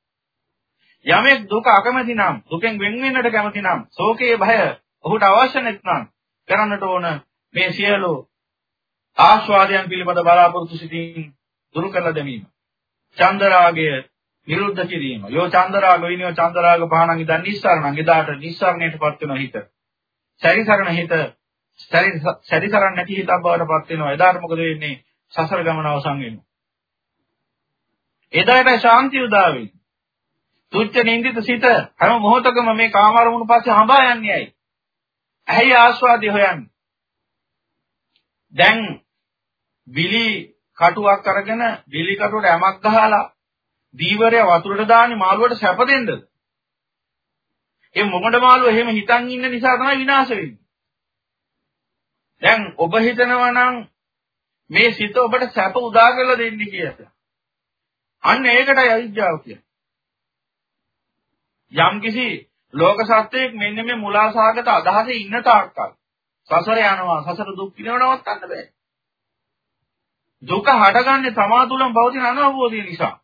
[SPEAKER 3] යමෙක් දුක අකමැති නම් දුකෙන් වෙන් වෙන්නට කැමති නම් ශෝකයේ භය ඔහුට අවශ්‍ය නැත්නම් කරන්නට ඕන මේ සියලු ආස්වාදයන් පිළිබඳ බලාපොරොත්තු සිටින් දුරු කරලා දැමීම. චන්දරාගය නිරුද්ධ කිරීම. යෝ චන්දරාග විනියෝ චන්දරාග පහණන් ඉදන් නිස්සාරණං එදාට නිස්සාරණයටපත් වෙන හිත. සැරිසරණ හිත සැරිසරණ නැති හිතක් බවට පත් වෙනවා. එදාට මොකද වෙන්නේ? සසර ගමන අවසන් වෙනවා. එදාට ශාන්තිය උදා වෙනවා. තුච්ච නින්දිත සිත හැම මොහොතකම මේ කාමාරමුණු පස්සේ හඹා යන්නේ ඇයි? ඇයි ආස්වාදي හොයන්නේ? දැන් බිලි කටුවක් අරගෙන බිලි කටුවට යමක් ගහලා දීවරය වතුරට දාන්නේ මාළුවට සැප දෙන්නද? ඒ මොකඩ මාළුව එහෙම හිතන් ඉන්න නිසා තමයි විනාශ වෙන්නේ. දැන් ඔබ හිතනවා නම් මේ සිත ඔබට සැප උදා කරලා දෙන්නේ කියලා. අන්න ඒකටයි අවිද්‍යාව කියන්නේ. යම්කිසි ලෝක සත්‍යයක් මෙන්න මේ මුලාසහගත අදහසේ ඉන්න තාක්කල් සසර යනවා සසර දුක් විඳවනවත් ගන්න බෑ. දුක හටගන්නේ තමා තුළම පවතින අනවබෝධය නිසා.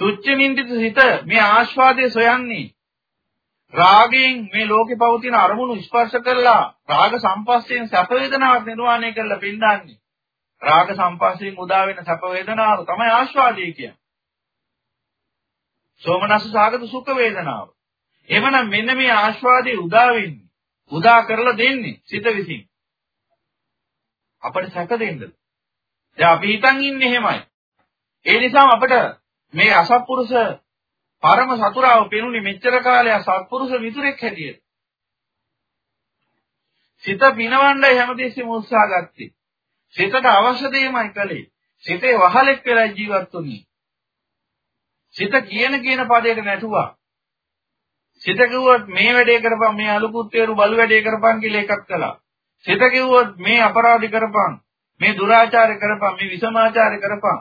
[SPEAKER 3] තුච්ච නින්දිත සිත මේ ආස්වාදයේ සොයන්නේ රාගයෙන් මේ ලෝකේ පවතින අරමුණු ස්පර්ශ කරලා රාග සම්පස්යෙන් සැප වේදනාවක් නිර්වාණය කරලා පින්දාන්නේ රාග සම්පස්යෙන් උදා වෙන සැප වේදනාව තමයි ආස්වාදය කියන්නේ. සෝමනස්ස සාගත සුඛ වේදනාව. එවනම් මෙන්න මේ ආස්වාදයේ උදා වෙන්නේ. උදා කරලා දෙන්නේ සිත විසින්. අපිට සැක දෙන්නද? දැන් අපි හිතන් ඉන්නේ එහෙමයි. ඒ නිසා අපිට මේ අසත්පුරුෂ පරම සතුරාව පෙනුනේ මෙච්චර කාලයක් සත්පුරුෂ මිතුරෙක් හැටියට. සිත පිනවන්නයි හැමදෙස්සෙම උත්සාහ ගත්තේ. සිතට අවශ්‍ය දෙයමයි කළේ. සිතේ වහලෙක් වෙලා ජීවත් වුණේ. සිත කියන කියන පදයට නැටුවා. සිත කිව්වොත් මේ වැඩේ කරපන් මේ අලුකුත්තේරු බලු වැඩේ කරපන් කියලා එකක් කළා. සිත කිව්වොත් මේ අපරාධි කරපන් මේ දුරාචාර කරපන් මේ විසමාචාර කරපන්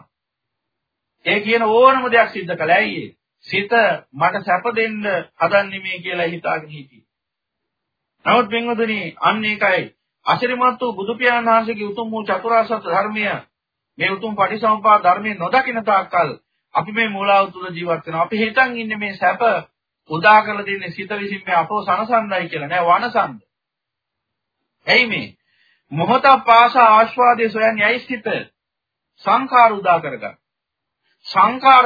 [SPEAKER 3] ඒ කියන ඕනම දෙයක් සිද්ධ කළා. ඇයි සිත මට සැප දෙන්න හදන්නේ මේ කියලා හිතාගෙන හිටියේ. නමුත් පින්වතුනි අන්න ඒකයි අශිරිමත් වූ බුදු පියාණන් වහන්සේගේ උතුම් වූ චතුරාර්ය සත්‍ය ධර්මය මේ උතුම් පටිසම්පාද ධර්මයේ නොදකින තාක්කල් අපි මේ මූලාව තුල ජීවත් වෙනවා. අපි හිතන් ඉන්නේ මේ සැප උදා කරලා දෙන්නේ සිත විසින් මේ අපෝ සනසන්නයි කියලා නෑ වනසන්ද. ඇයි මේ? මොහොත පාසා ආස්වාදයේ සොයන්නේ ඇයි සිත? සංඛාර උදා කරගන්න. සංඛාර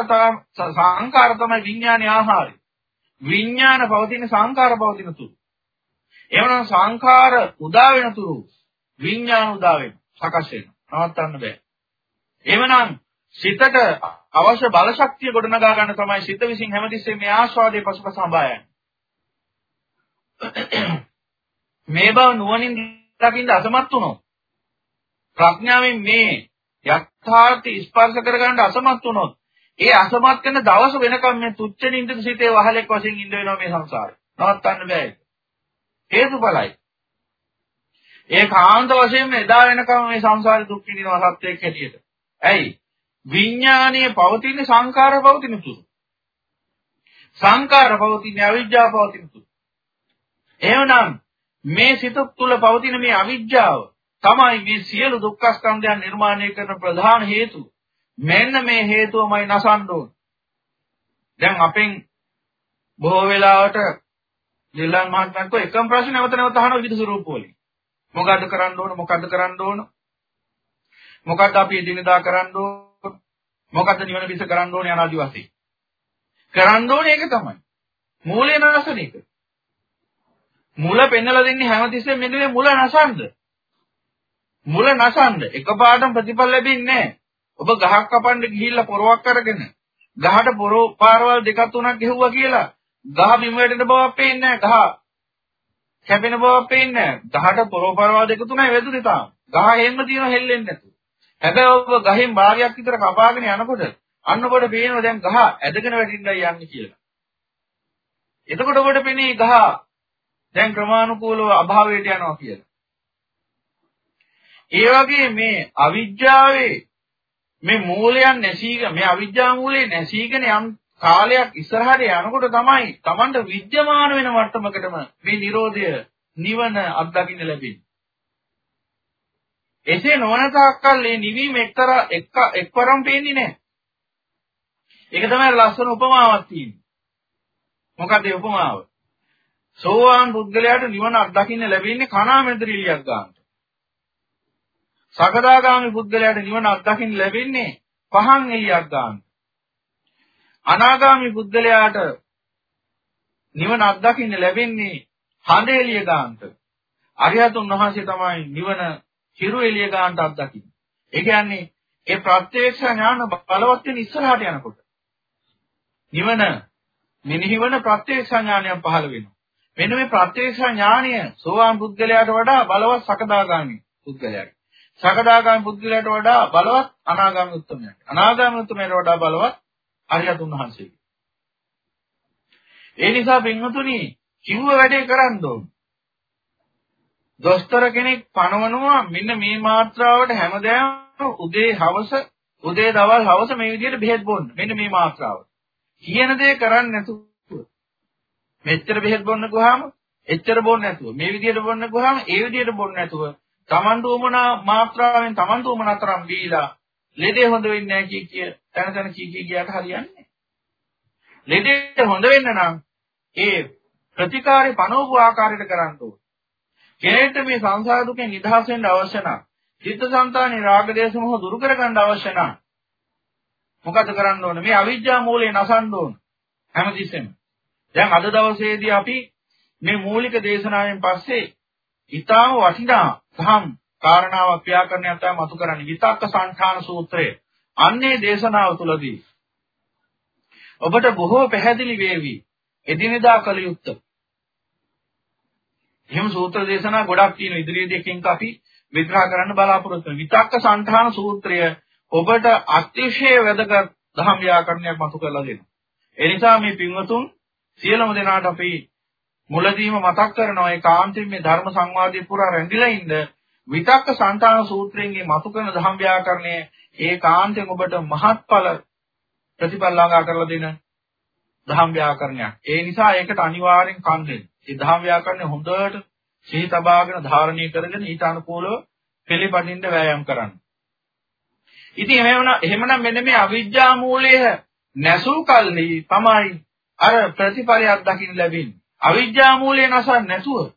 [SPEAKER 3] සංඛාර තමයි විඥානයේ ආහාරය. විඥාන පවතින සංඛාර පවතින තුරු. එවනම් සංඛාර උදා වෙන තුරු විඥාන උදා වෙන සකස් වෙනවා. නවත්තන්න බෑ. එවනම් සිතට අවශ්‍ය බල ශක්තිය ගොඩනගා ගන්න තමයි සිත විසින් හැමතිස්සෙම මේ ආස්වාදයේ පසුපස හඹා මේ බව නුවණින් දකින්න අසමත් වුණොත් ප්‍රඥාවෙන් මේ යථාර්ථය ස්පර්ශ කරගන්න අසමත් වුණොත් ඒ අසමත් වෙන දවස වෙනකම් මේ තුච්ච නින්දක සිටේ වහලෙක් වශයෙන් ඉඳ වෙනවා මේ සංසාරේ. නවත්තන්න බෑ ඒක. හේතුඵලයි. ඒ කාන්ත වශයෙන්ම එදා වෙනකම් මේ සංසාරේ දුක් විඳිනවා සත්‍යයක් හැටියට. ඇයි? විඥානීය පවතින සංකාර පවතින තුරු. සංකාර පවතින අවිජ්ජා පවතින තුරු. එහෙනම් මේ සිත තුළ පවතින මේ අවිජ්ජාව තමයි මේ සියලු දුක්ඛ ස්කන්ධයන් නිර්මාණය කරන ප්‍රධාන හේතුව. මෙන්න මේ හේතුවමයි නසන්න ඕන. දැන් අපෙන් බොහෝ වෙලාවට දිල්ලන් මහත්මයාට එකම ප්‍රශ්නේ නැවත නැවත අහන විවිධ ස්වරූප වලින්. මොකද්ද කරන්න ඕන මොකද්ද කරන්න ඕන? මොකද්ද අපි එදිනදා කරන්න ඕන? මොකද්ද නිවන පිස කරන්න ඕන යන ආදි වශයෙන්. කරන්න ඕනේ ඒක තමයි. මූලය නසන එක. මුල පෙන්නලා දෙන්නේ හැමතිස්සෙම මෙන්න මේ මුල නසන්න. මුල නසන්න එකපාරටම ප්‍රතිඵල ලැබෙන්නේ නැහැ. ඔබ ගහක් කපන්න ගිහිල්ලා පොරවක් අරගෙන ගහට පොරෝ පාරවල් දෙකක් තුනක් ගෙහුවා කියලා ගහ බිම වැටෙන බවක් පේන්නේ නැහැ. ගහ කැපෙන බවක් පේන්නේ නැහැ. ගහට පොරෝ පාරවල් දෙක තුනයි වැදුනේ තාම. ගහ එහෙම තියෙන හෙල්ලෙන්නේ නැතුව. හැබැයි ඔබ ගහෙන් භාගයක් විතර කපාගෙන යනකොට අන්න ඔබට පේනවා දැන් ගහ ඇදගෙන වැටින්නයි යන්නේ කියලා. එතකොට ඔබට පෙනේ ගහ දැන් ක්‍රමානුකූලව අභාවයට යනවා කියලා. ඒ වගේ මේ අවිජ්ජාවේ මේ මූලයන් නැසීගෙන මේ අවිජ්ජා මූලේ නැසීගෙන යම් කාලයක් ඉස්සරහට යනකොට තමයි Tamanට විද්‍යමාන වෙන මට්ටමකටම මේ Nirodha නිවන අත්දකින්න ලැබෙන්නේ. එසේ නොවන තාක්කල් මේ නිවීම එක්තරා එක්ක එක්වරම් පේන්නේ නැහැ. ඒක තමයි ලස්සන උපමාවක් තියෙන්නේ. මොකද ඒ උපමාව? සෝවාන් පුද්ගලයාට නිවන අත්දකින්න ලැබෙන්නේ කණාමැදිරිලියක් ගන්නට. සකදාගාමි පුද්ගලයාට නිවන අත්දකින්න ලැබෙන්නේ පහන් එළියක් ගන්නට. අනාගාමි පුද්ගලයාට නිවන අත්දකින්න ලැබෙන්නේ හඳ එළිය ගන්නට. අරිහතුන් වහන්සේ තමයි නිවන හිරු එළිය ගන්නට අත්දකින්නේ. ඒ කියන්නේ ඒ ප්‍රත්‍යක්ෂ ඥාන බලවත් වෙන ඉස්සරහට යනකොට නිවන මෙනෙහිවන ප්‍රත්‍යක්ෂ ඥානයක් පහළ වෙනවා. මෙන්න මේ ප්‍රත්‍යක්ෂ ඥානය සෝවාන් පුද්ගලයාට වඩා බලවත් සකදාගාමි පුද්ගලයාට. සකදාගාමි පුද්ගලයාට වඩා බලවත් අනාගාමි උත්තමයාට. අනාගාමි උත්තමයාට වඩා බලවත් අරිහතුන් වහන්සේට. ඒ නිසා පින්වතුනි කිව්ව වැඩේ කරන්න ඕන. දොස්තර කෙනෙක් පනවනවා මෙන්න මේ මාත්‍රාවට හැමදාම උදේ හවස උදේ දවල් හවස මේ විදිහට බෙහෙත් බොන්න. මෙන්න මේ මාත්‍රාවට. කියන දේ කරන්නේ නැතුව මෙච්චර බෙහෙත් බොන්න ගියාම එච්චර බොන්න නැතුව මේ විදිහට බොන්න ගියාම ඒ විදිහට බොන්න නැතුව Taman දුමනා මාත්‍රාවෙන් Taman දුමන තරම් බීලා ලෙඩේ හොඳ වෙන්නේ නැහැ කිය කිය තන තන කී කී ගියාට හරියන්නේ ලෙඩේ හොඳ වෙන්න නම් ඒ ප්‍රතිකාරي පනවපු ආකාරයට කරන්න ඕන. කෙනෙක්ට මේ සංසාර දුකෙන් නිදහස් වෙන්න අවශ්‍ය නම් චිත්තසංතානේ රාග දේශ මොහ දුරු කරගන්න අවශ්‍ය නම් මොකද කරන්න ඕන? මේ අවිජ්ජා මූලය නසන්න ඕන හැමතිස්සෙම. දැන් අද දවසේදී අපි මේ මූලික දේශනාවෙන් පස්සේ ඊටාම වටිනා සම් කාරණාවක් ව්‍යාකරණයක් තමයි මතු කරන්නේ විතක්ක සංඛාන සූත්‍රය. අන්නේ දේශනාව තුළදී ඔබට බොහෝ පැහැදිලි වේවි එදිනෙදා කළ යුත්තේ. එහෙම සූත්‍ර දේශනා ගොඩක් තියෙන ඉදිරියේදී එකෙන් අපි විග්‍රහ කරන්න බලාපොරොත්තු වෙනවා. විතක්ක සංඛාන සූත්‍රය ඔබට අතිශය වැදගත් දහම් ව්‍යාකරණයක් මතු කරලා දෙනවා. ඒ නිසා මේ පින්වතුන් සියලුම දෙනාට අපි මුලදීම මතක් කරනවා ඒ කාන්තින් මේ ධර්ම සංවාදයේ පුරා රැඳිලා ඉන්න විතක්ක සංතාන සූත්‍රයෙන් මතු කරන ධම් ව්‍යාකරණය ඒ කාන්තෙන් ඔබට මහත්ඵල ප්‍රතිඵල ළඟා කරලා දෙන ධම් ව්‍යාකරණයක්. ඒ නිසා ඒකට අනිවාර්යෙන් කන් දෙන්න. ඒ ධම් ව්‍යාකරණය හොඳට සිහි තබාගෙන ධාරණය කරගෙන ඊට අනුකූලව පිළිපදින්න වෑයම් කරන්න. ඉතින් එහෙමනම් එහෙමනම් මෙන්න මේ අවිජ්ජා මූලය නැසූ කල්හි තමයි අර ප්‍රතිපලයක් දකින්න ලැබෙන්නේ. අවිජ්ජා මූලය නැසන් නැතුව.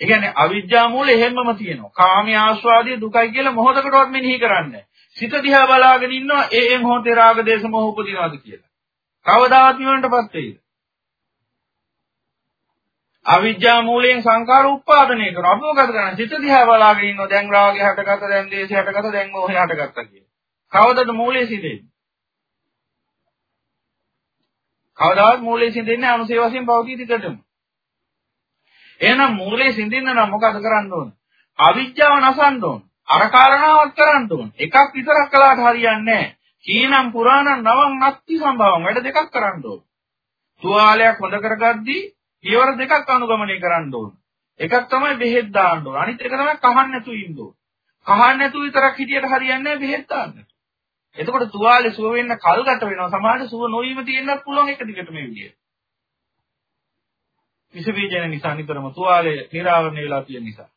[SPEAKER 3] ඒ කියන්නේ අවිජ්ජා මූලය හැමම තියෙනවා. කාමී ආස්වාදයේ දුකයි කියලා මොහොතකටවත් මෙනෙහි කරන්නේ සිත දිහා බලාගෙන ඉන්නවා ඒ ඒ මොහොතේ රාග දේශ මොහ උපදිනවාද කියලා. කවදාවත් නිවනටපත් වෙයිද? අවිජ්ජා මූලයෙන් සංකාර උත්පාදනය කරනවා. අපි මොකද කරන්නේ? සිත දිහා බලාගෙන ඉන්නවා. දැන් රාගය හටගත්ත, දැන් දේශය හටගත්ත, දැන් මොහය හටගත්තා කියලා. කවදද මූලයේ සිදෙන්නේ? කවදාවත් මූලයේ සිඳෙන්නේ අනුසේ වශයෙන් පවතී දිගටම. එහෙනම් මූලයේ සිඳින්න නම් මොකද කරන්න ඕන? අවිජ්ජාව නසන්න ඕන. අර කාරණාවක් කරන්න ඕන. එකක් විතරක් කළාට හරියන්නේ නැහැ. කීනම් පුරාණං නවං නත්ති සම්භවං වැඩ දෙකක් කරන්න ඕන. තුවාලයක් හොඳ කරගද්දී පියවර දෙකක් අනුගමනය කරන්න ඕන. එකක් තමයි බෙහෙත් දාන්න ඕන. අනිත් එක තමයි කහන්න නැතුව ඉන්න ඕන. කහන්න නැතුව විතරක් හිටියට හරියන්නේ නැහැ බෙහෙත් දාන්න. එතකොට තුවාලේ සුව වෙන්න කල් ගත වෙනවා. සමහරට සුව නොවීම තියෙන්නත් පුළුවන් එක දිගට මේ විදියට. විස බීජන නිසා නිතරම තුවාලේ නිරාවරණය වෙලා තියෙන නිසා.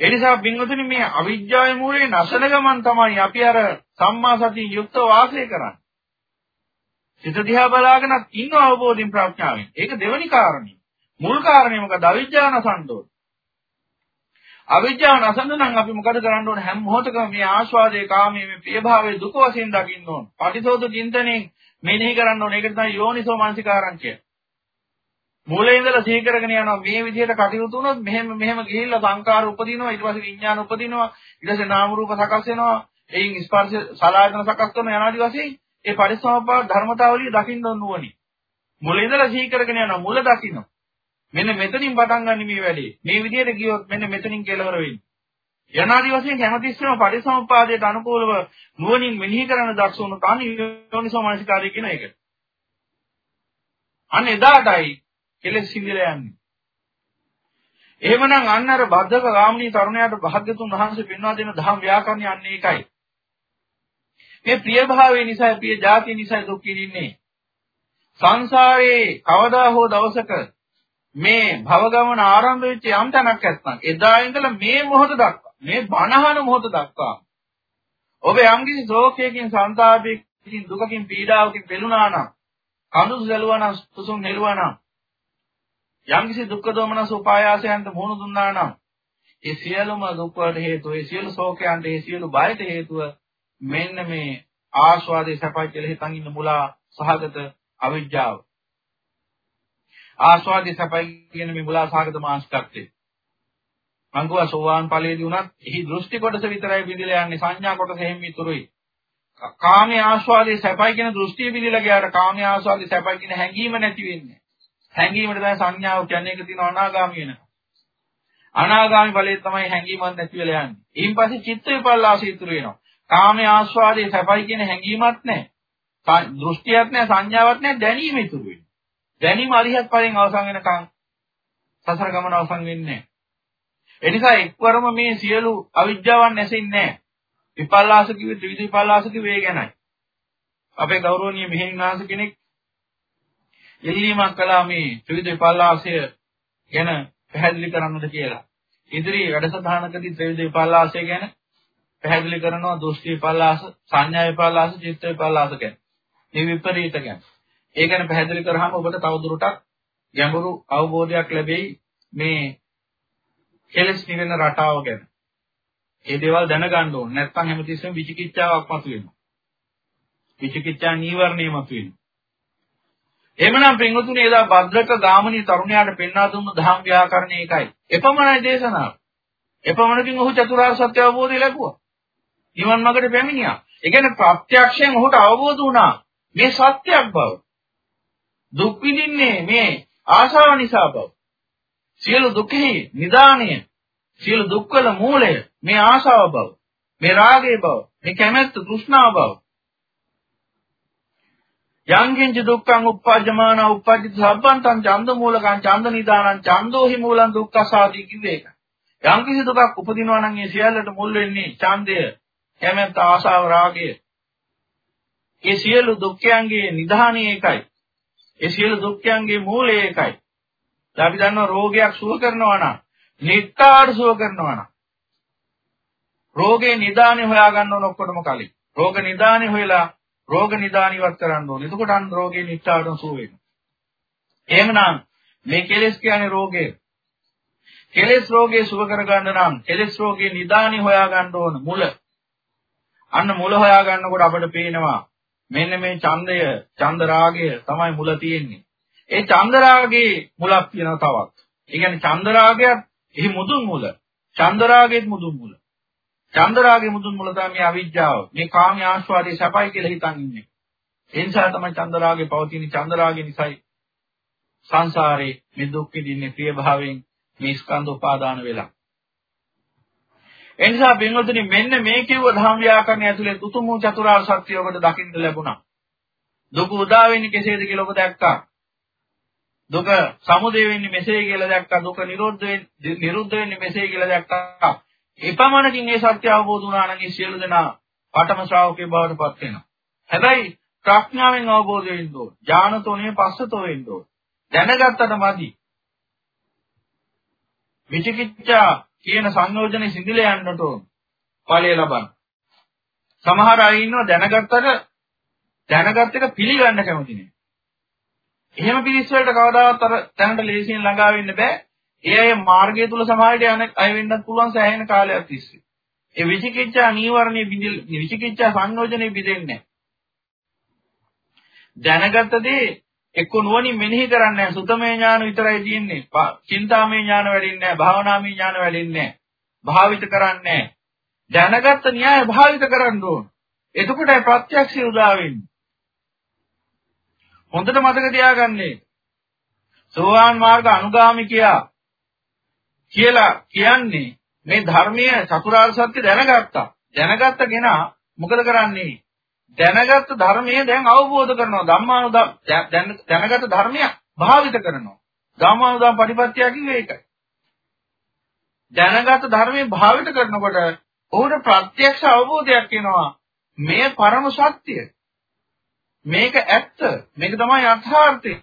[SPEAKER 3] ඒ නිසා බින්වතුනි මේ අවිජ්ජාවේ මූලයේ නැසන ගමන් තමයි අපි අර සම්මා සතිය යුක්ත වාසය කරන්නේ. සිත දිහා බලාගෙනත් ඉන්න අවබෝධින් ප්‍රඥාවෙන්. ඒක දෙවනි කාරණේ. මුල් කාරණේ මොකද? අවිජ්ජාව නසන්න අවිජ්ජාව නසන්න නම් අපි මොකද කරන්න ඕනේ? හැම මොහොතකම මේ ආස්වාදයේ කාමයේ මේ ප්‍රියභාවයේ දුක වශයෙන් දකින්න ඕන. පටිසෝධ චින්තනයෙන් මෙනෙහි කරන්න ඕනේ. ඒකට තමයි යෝනිසෝ මානසිකාරං කියන්නේ. මූලයේ ඉඳලා සිහි කරගෙන යනවා. මේ විදිහට කටයුතු වුණොත් මෙහෙම මෙහෙම ගිහිල්ලා සංකාර උපදිනවා. ඊට පස්සේ විඥාන උපදිනවා. ඊට පස්සේ නාම රූප සකස් වෙනවා. එයින් ස්පර්ශ සලආයතන සකස් කරන යනාදි වශයෙන් ඒ පරිසම්පාද ධර්මතාවලිය දකින්න ඕන නුවණි මුලින් ඉඳලා සිහි කරගෙන යනවා. මුල දකින්න. මෙන්න මෙතනින් පටන් ගන්න මේ වැඩේ. මේ විදිහට ගියොත් මෙන්න මෙතනින් කෙලවර වෙන්නේ. යනාදි වශයෙන් හැමතිස්සෙම පරිසම්පාදයට අනුකූලව නුවණින් මෙනෙහි කරන දක්ෂ වුණු තනි යෝනිසෝ මනසිකාරය කියන එක. අන්න එදාටයි කෙලෙස් සිඳිලා යන්නේ. එහෙමනම් අන්න අර බද්ධක ගාමිනී තරුණයාට භාග්‍යතුන් වහන්සේ පෙන්වා දෙන දහම් ව්‍යාකරණය යන්නේ ඒකයි. මේ ප්‍රියභාවය නිසා ප්‍රිය જાතිය නිසා දුක් විඳින්නේ. සංසාරේ කවදා හෝ දවසක මේ භව ගමන ආරම්භ වෙච්ච යම් තැනක් නැත්නම් එදා ඉඳලා මේ මොහොත දක්වා මේ බණහන මොහොත දක්වා ඔබ යම්කිසි ශෝකයකින් සංతాපයකින් දුකකින් පීඩාවකින් පෙළුණා නම් කඳු සැලුවා නම් සුසුම් හෙළුවා නම් යම්කිසි දුක්ඛ දෝමනස උපායාසයන්ට මුහුණ දුන්නා නම් ඒ සියලුම දුක් වලට හේතුව ඒ සියලු ශෝකයන්ට ඒ සියලු බයට හේතුව මෙන්න මේ ආස්වාදයේ සපයි කියලා හිතන් ඉන්න මුලා සහගත අවිජ්ජාව. ආස්වාදී සැපයි කියන මේ මුලාසහගත මානසිකත්වය. මංගුවා සෝවාන් ඵලයේදී උනත් එහි දෘෂ්ටි කොටස විතරයි බිඳිලා යන්නේ සංඥා කොටස එහෙම ඉතුරුයි. කාමයේ ආස්වාදයේ සැපයි කියන දෘෂ්ටිය බිඳිලා ගියාට කාමයේ ආස්වාදයේ සැපයි කියන හැඟීම නැති වෙන්නේ. හැඟීමට තමයි සංඥාව කියන්නේ ඒක තියෙන අනාගාමී වෙන. අනාගාමී ඵලයේ තමයි හැඟීමක් නැති වෙලා යන්නේ. ඊයින් පස්සේ චිත්ත විපල්ලාසය ඉතුරු වෙනවා. කාමයේ ආස්වාදයේ සැපයි කියන හැඟීමක් නැහැ. දෘෂ්ටියක් නැහැ සංඥාවක් නැහැ දැනීම ඉතුරු වෙනවා. දැනීම අරිහත් ඵලයෙන් අවසන් වෙනකන් සසර ගමන අවසන් වෙන්නේ නැහැ. ඒ නිසා එක්වරම මේ සියලු අවිජ්ජාවන් නැසෙන්නේ නැහැ. විපල්ලාස කිව්වේ ත්‍රිවිධ විපල්ලාස කිව්වේ ඒ ගැනයි. අපේ ගෞරවනීය මෙහෙණින්නාස කෙනෙක් ඉල්ලීමක් කළා මේ ත්‍රිවිධ විපල්ලාසය ගැන පැහැදිලි කරන්නද කියලා. ඉදිරි වැඩසටහනකදී ත්‍රිවිධ විපල්ලාසය ගැන පැහැදිලි කරනවා දෘෂ්ටි විපල්ලාස, සංඥා විපල්ලාස, චිත්ත විපල්ලාස ගැන. මේ විපරීත ගැන. ඒ ගැන පැහැදිලි කරාම ඔබට තවදුරටත් ගැඹුරු අවබෝධයක් ලැබෙයි මේ කෙලස් නිවෙන රටාව ගැන. ඒ දේවල් දැනගන්න ඕනේ. නැත්නම් හැමතිස්සෙම විචිකිච්ඡාවක් මතුවෙනවා. විචිකිච්ඡා නීවරණය මතුවෙනවා. එහෙමනම් පින්වතුනි එදා භද්‍රක ගාමිනී තරුණයාට පෙන්වා දුන්නු දහම් ව්‍යාකරණ ඒකයි. එපමණයි දේශනාව. එපමණකින් ඔහු චතුරාර්ය සත්‍ය අවබෝධය ලැබුවා. නිවන් මාර්ගට පැමිණියා. ඒ කියන්නේ ප්‍රත්‍යක්ෂයෙන් ඔහුට අවබෝධ වුණා මේ සත්‍යයක් බව. දුක් විඳින්නේ මේ ආශාව නිසා බව. සියලු දුකෙහි නිදාණය, සියලු දුක්වල මූලය මේ ආශාව බව. මේ රාගය බව, මේ කැමැත්ත තෘෂ්ණාව බව. යංකින්ච දුක්ඛං උප්පජ්ජමාන උප්පජ්ජිත සබ්බන්තං ඡන්ද මූලකං ඡන්ද නිදානං ඡන්தோහි මූලං දුක්ඛසාති කිව්වේ ඒක. යම්කිසි දුකක් උපදිනවා නම් ඒ සියල්ලට මුල් වෙන්නේ ඡන්දය, කැමැත්ත, ආශාව, රාගය. ඒ සියලු දුක්ඛයන්ගේ නිදාණය ඒකයි. ඒ සියලු දුක්ඛයන්ගේ මූලය ඒකයි. දැන් අපි දන්නවා රෝගයක් සුව කරනවා නම්, නිට්ටාට සුව කරනවා නම් රෝගේ නිදානේ හොයාගන්න ඕන ඔක්කොටම කලින්. රෝග නිදානේ හොයලා රෝග නිදාන ඉවත් කරන්න ඕනේ. එතකොට අන්න රෝගේ නිට්ටාටම සුව වෙනවා. එහෙමනම් මේ කෙලෙස් කියන්නේ රෝගය. කෙලෙස් රෝගේ සුව කරගන්න නම් කෙලෙස් රෝගේ නිදානේ හොයාගන්න ඕන මුල. අන්න මුල හොයා ගන්නකොට අපිට පේනවා මෙන්න මේ ඡන්දය, ඡන්ද රාගය තමයි මුල තියෙන්නේ. ඒ ඡන්ද රාගයේ මුලක් තියෙනවා තවත්. ඒ කියන්නේ ඡන්ද රාගයත් එහි මුදුන් මුල. ඡන්ද රාගයේත් මුදුන් මුල. ඡන්ද රාගයේ මුදුන් මුල තමයි මේ අවිජ්ජාව. මේ කාමයේ ආස්වාදයේ සපයි කියලා හිතන් ඉන්නේ. ඒ නිසා තමයි ඡන්ද රාගේ පවතින ඡන්ද රාගේ නිසායි සංසාරේ මේ දුක් විඳින්නේ ප්‍රිය භාවයෙන් මේ ස්කන්ධ උපාදාන වෙලා. එනිසා බින්වතුනි මෙන්න මේ කිව්ව ධම්ම ව්‍යාකරණ ඇතුලේ උතුම් චතුරාර්ය සත්‍ය ඔබට දකින්න ලැබුණා. දුක උදා වෙන්නේ කෙසේද කියලා ඔබ දැක්කා. දුක සමුදය වෙන්නේ මෙසේ කියලා දැක්කා. දුක නිරෝධ වෙන්නේ නිරුද්ධ වෙන්නේ මෙසේ කියලා දැක්කා. එපමණකින් මේ සත්‍ය අවබෝධ වුණා නම් ඒ සියලු දෙනා පඨම ශ්‍රාවකේ බවට පත් වෙනවා. හැබැයි ප්‍රඥාවෙන් අවබෝධ වෙන්න ඕන. ඥානතෝනේ පස්සතෝ වෙන්න ඕන. දැනගත්තට මදි. විචිකිච්ඡා කියන සංයෝජනේ සිඳිල යන්නට ඕන. ඵලය ලබන්න. සමහර අය ඉන්නවා දැනගත්තට දැනගත් එක පිළිගන්න කැමති නෑ. එහෙම පිළිස් වලට කවදාවත් අර දැනට ලේසියෙන් ළඟා වෙන්න බෑ. ඒ අය මාර්ගය තුල සමාජයට යන අය වෙන්නත් පුළුවන් සෑහෙන කාලයක් තිස්සේ. ඒ විචිකිච්ඡා නීවරණයේ බිඳිල් විචිකිච්ඡා සංයෝජනේ බිඳෙන්නේ දැනගත්ත දේ එක්ක නුවණින් මෙනෙහි කරන්නේ නැහැ. සුතමේ ඥාන විතරයි තියෙන්නේ. චින්තාමේ ඥාන වැඩින්නේ නැහැ. භාවනාමේ ඥාන වැඩින්නේ නැහැ. භාවිත කරන්නේ නැහැ. දැනගත්ත න්‍යාය භාවිත කරන්න ඕන. එතකොටයි ප්‍රත්‍යක්ෂය උදා වෙන්නේ. හොඳට මතක තියාගන්නේ. සෝවාන් මාර්ග අනුගාමිකයා කියලා කියන්නේ මේ ධර්මයේ චතුරාර්ය සත්‍ය දැනගත්තා. දැනගත්ත කෙනා මොකද කරන්නේ? දැනගත් ධර්මයේ දැන් අවබෝධ කරනවා. ධම්මානුදම් දැනගත් ධර්මය භාවිත කරනවා. ධම්මානුදම් පටිපත්‍ය කිව්වේ ඒකයි. දැනගත් ධර්මයේ භාවිත කරනකොට ඔහුට ප්‍රත්‍යක්ෂ අවබෝධයක් එනවා මේ පරම සත්‍ය. මේක ඇත්ත. මේක තමයි යථාර්ථය.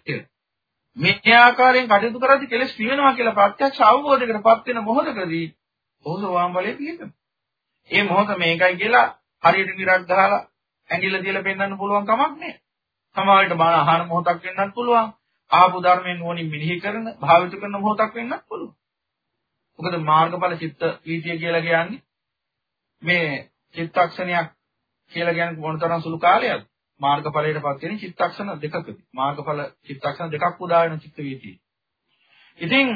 [SPEAKER 3] මේ ආකාරයෙන් කටයුතු කරද්දී කෙලස් පිවෙනවා කියලා ප්‍රත්‍යක්ෂ අවබෝධයකටපත් වෙන මොහොතකදී ඔහුට වාම් බලය පිළිගන්න. ඒ මොහොත මේකයි කියලා හරියට විරක් ගහලා ඇඟිල්ල තියලා පෙන්වන්න පුළුවන් කමක් නෑ. සමාවෙට බණ අහන මොහොතක් වෙන්නත් පුළුවන්. ආපු ධර්මයෙන් නුවණින් මෙනෙහි කරන, භාවිත කරන මොහොතක් වෙන්නත් පුළුවන්. මොකද මාර්ගඵල චිත්ත වීතිය කියලා කියන්නේ මේ චිත්තක්ෂණයක් කියලා කියන්නේ මොනතරම් සුළු කාලයක්ද? මාර්ගඵලයටපත් වෙන චිත්තක්ෂණ දෙකකදී. මාර්ගඵල චිත්තක්ෂණ දෙකක් උදා වෙන චිත්ත වීතිය. ඉතින්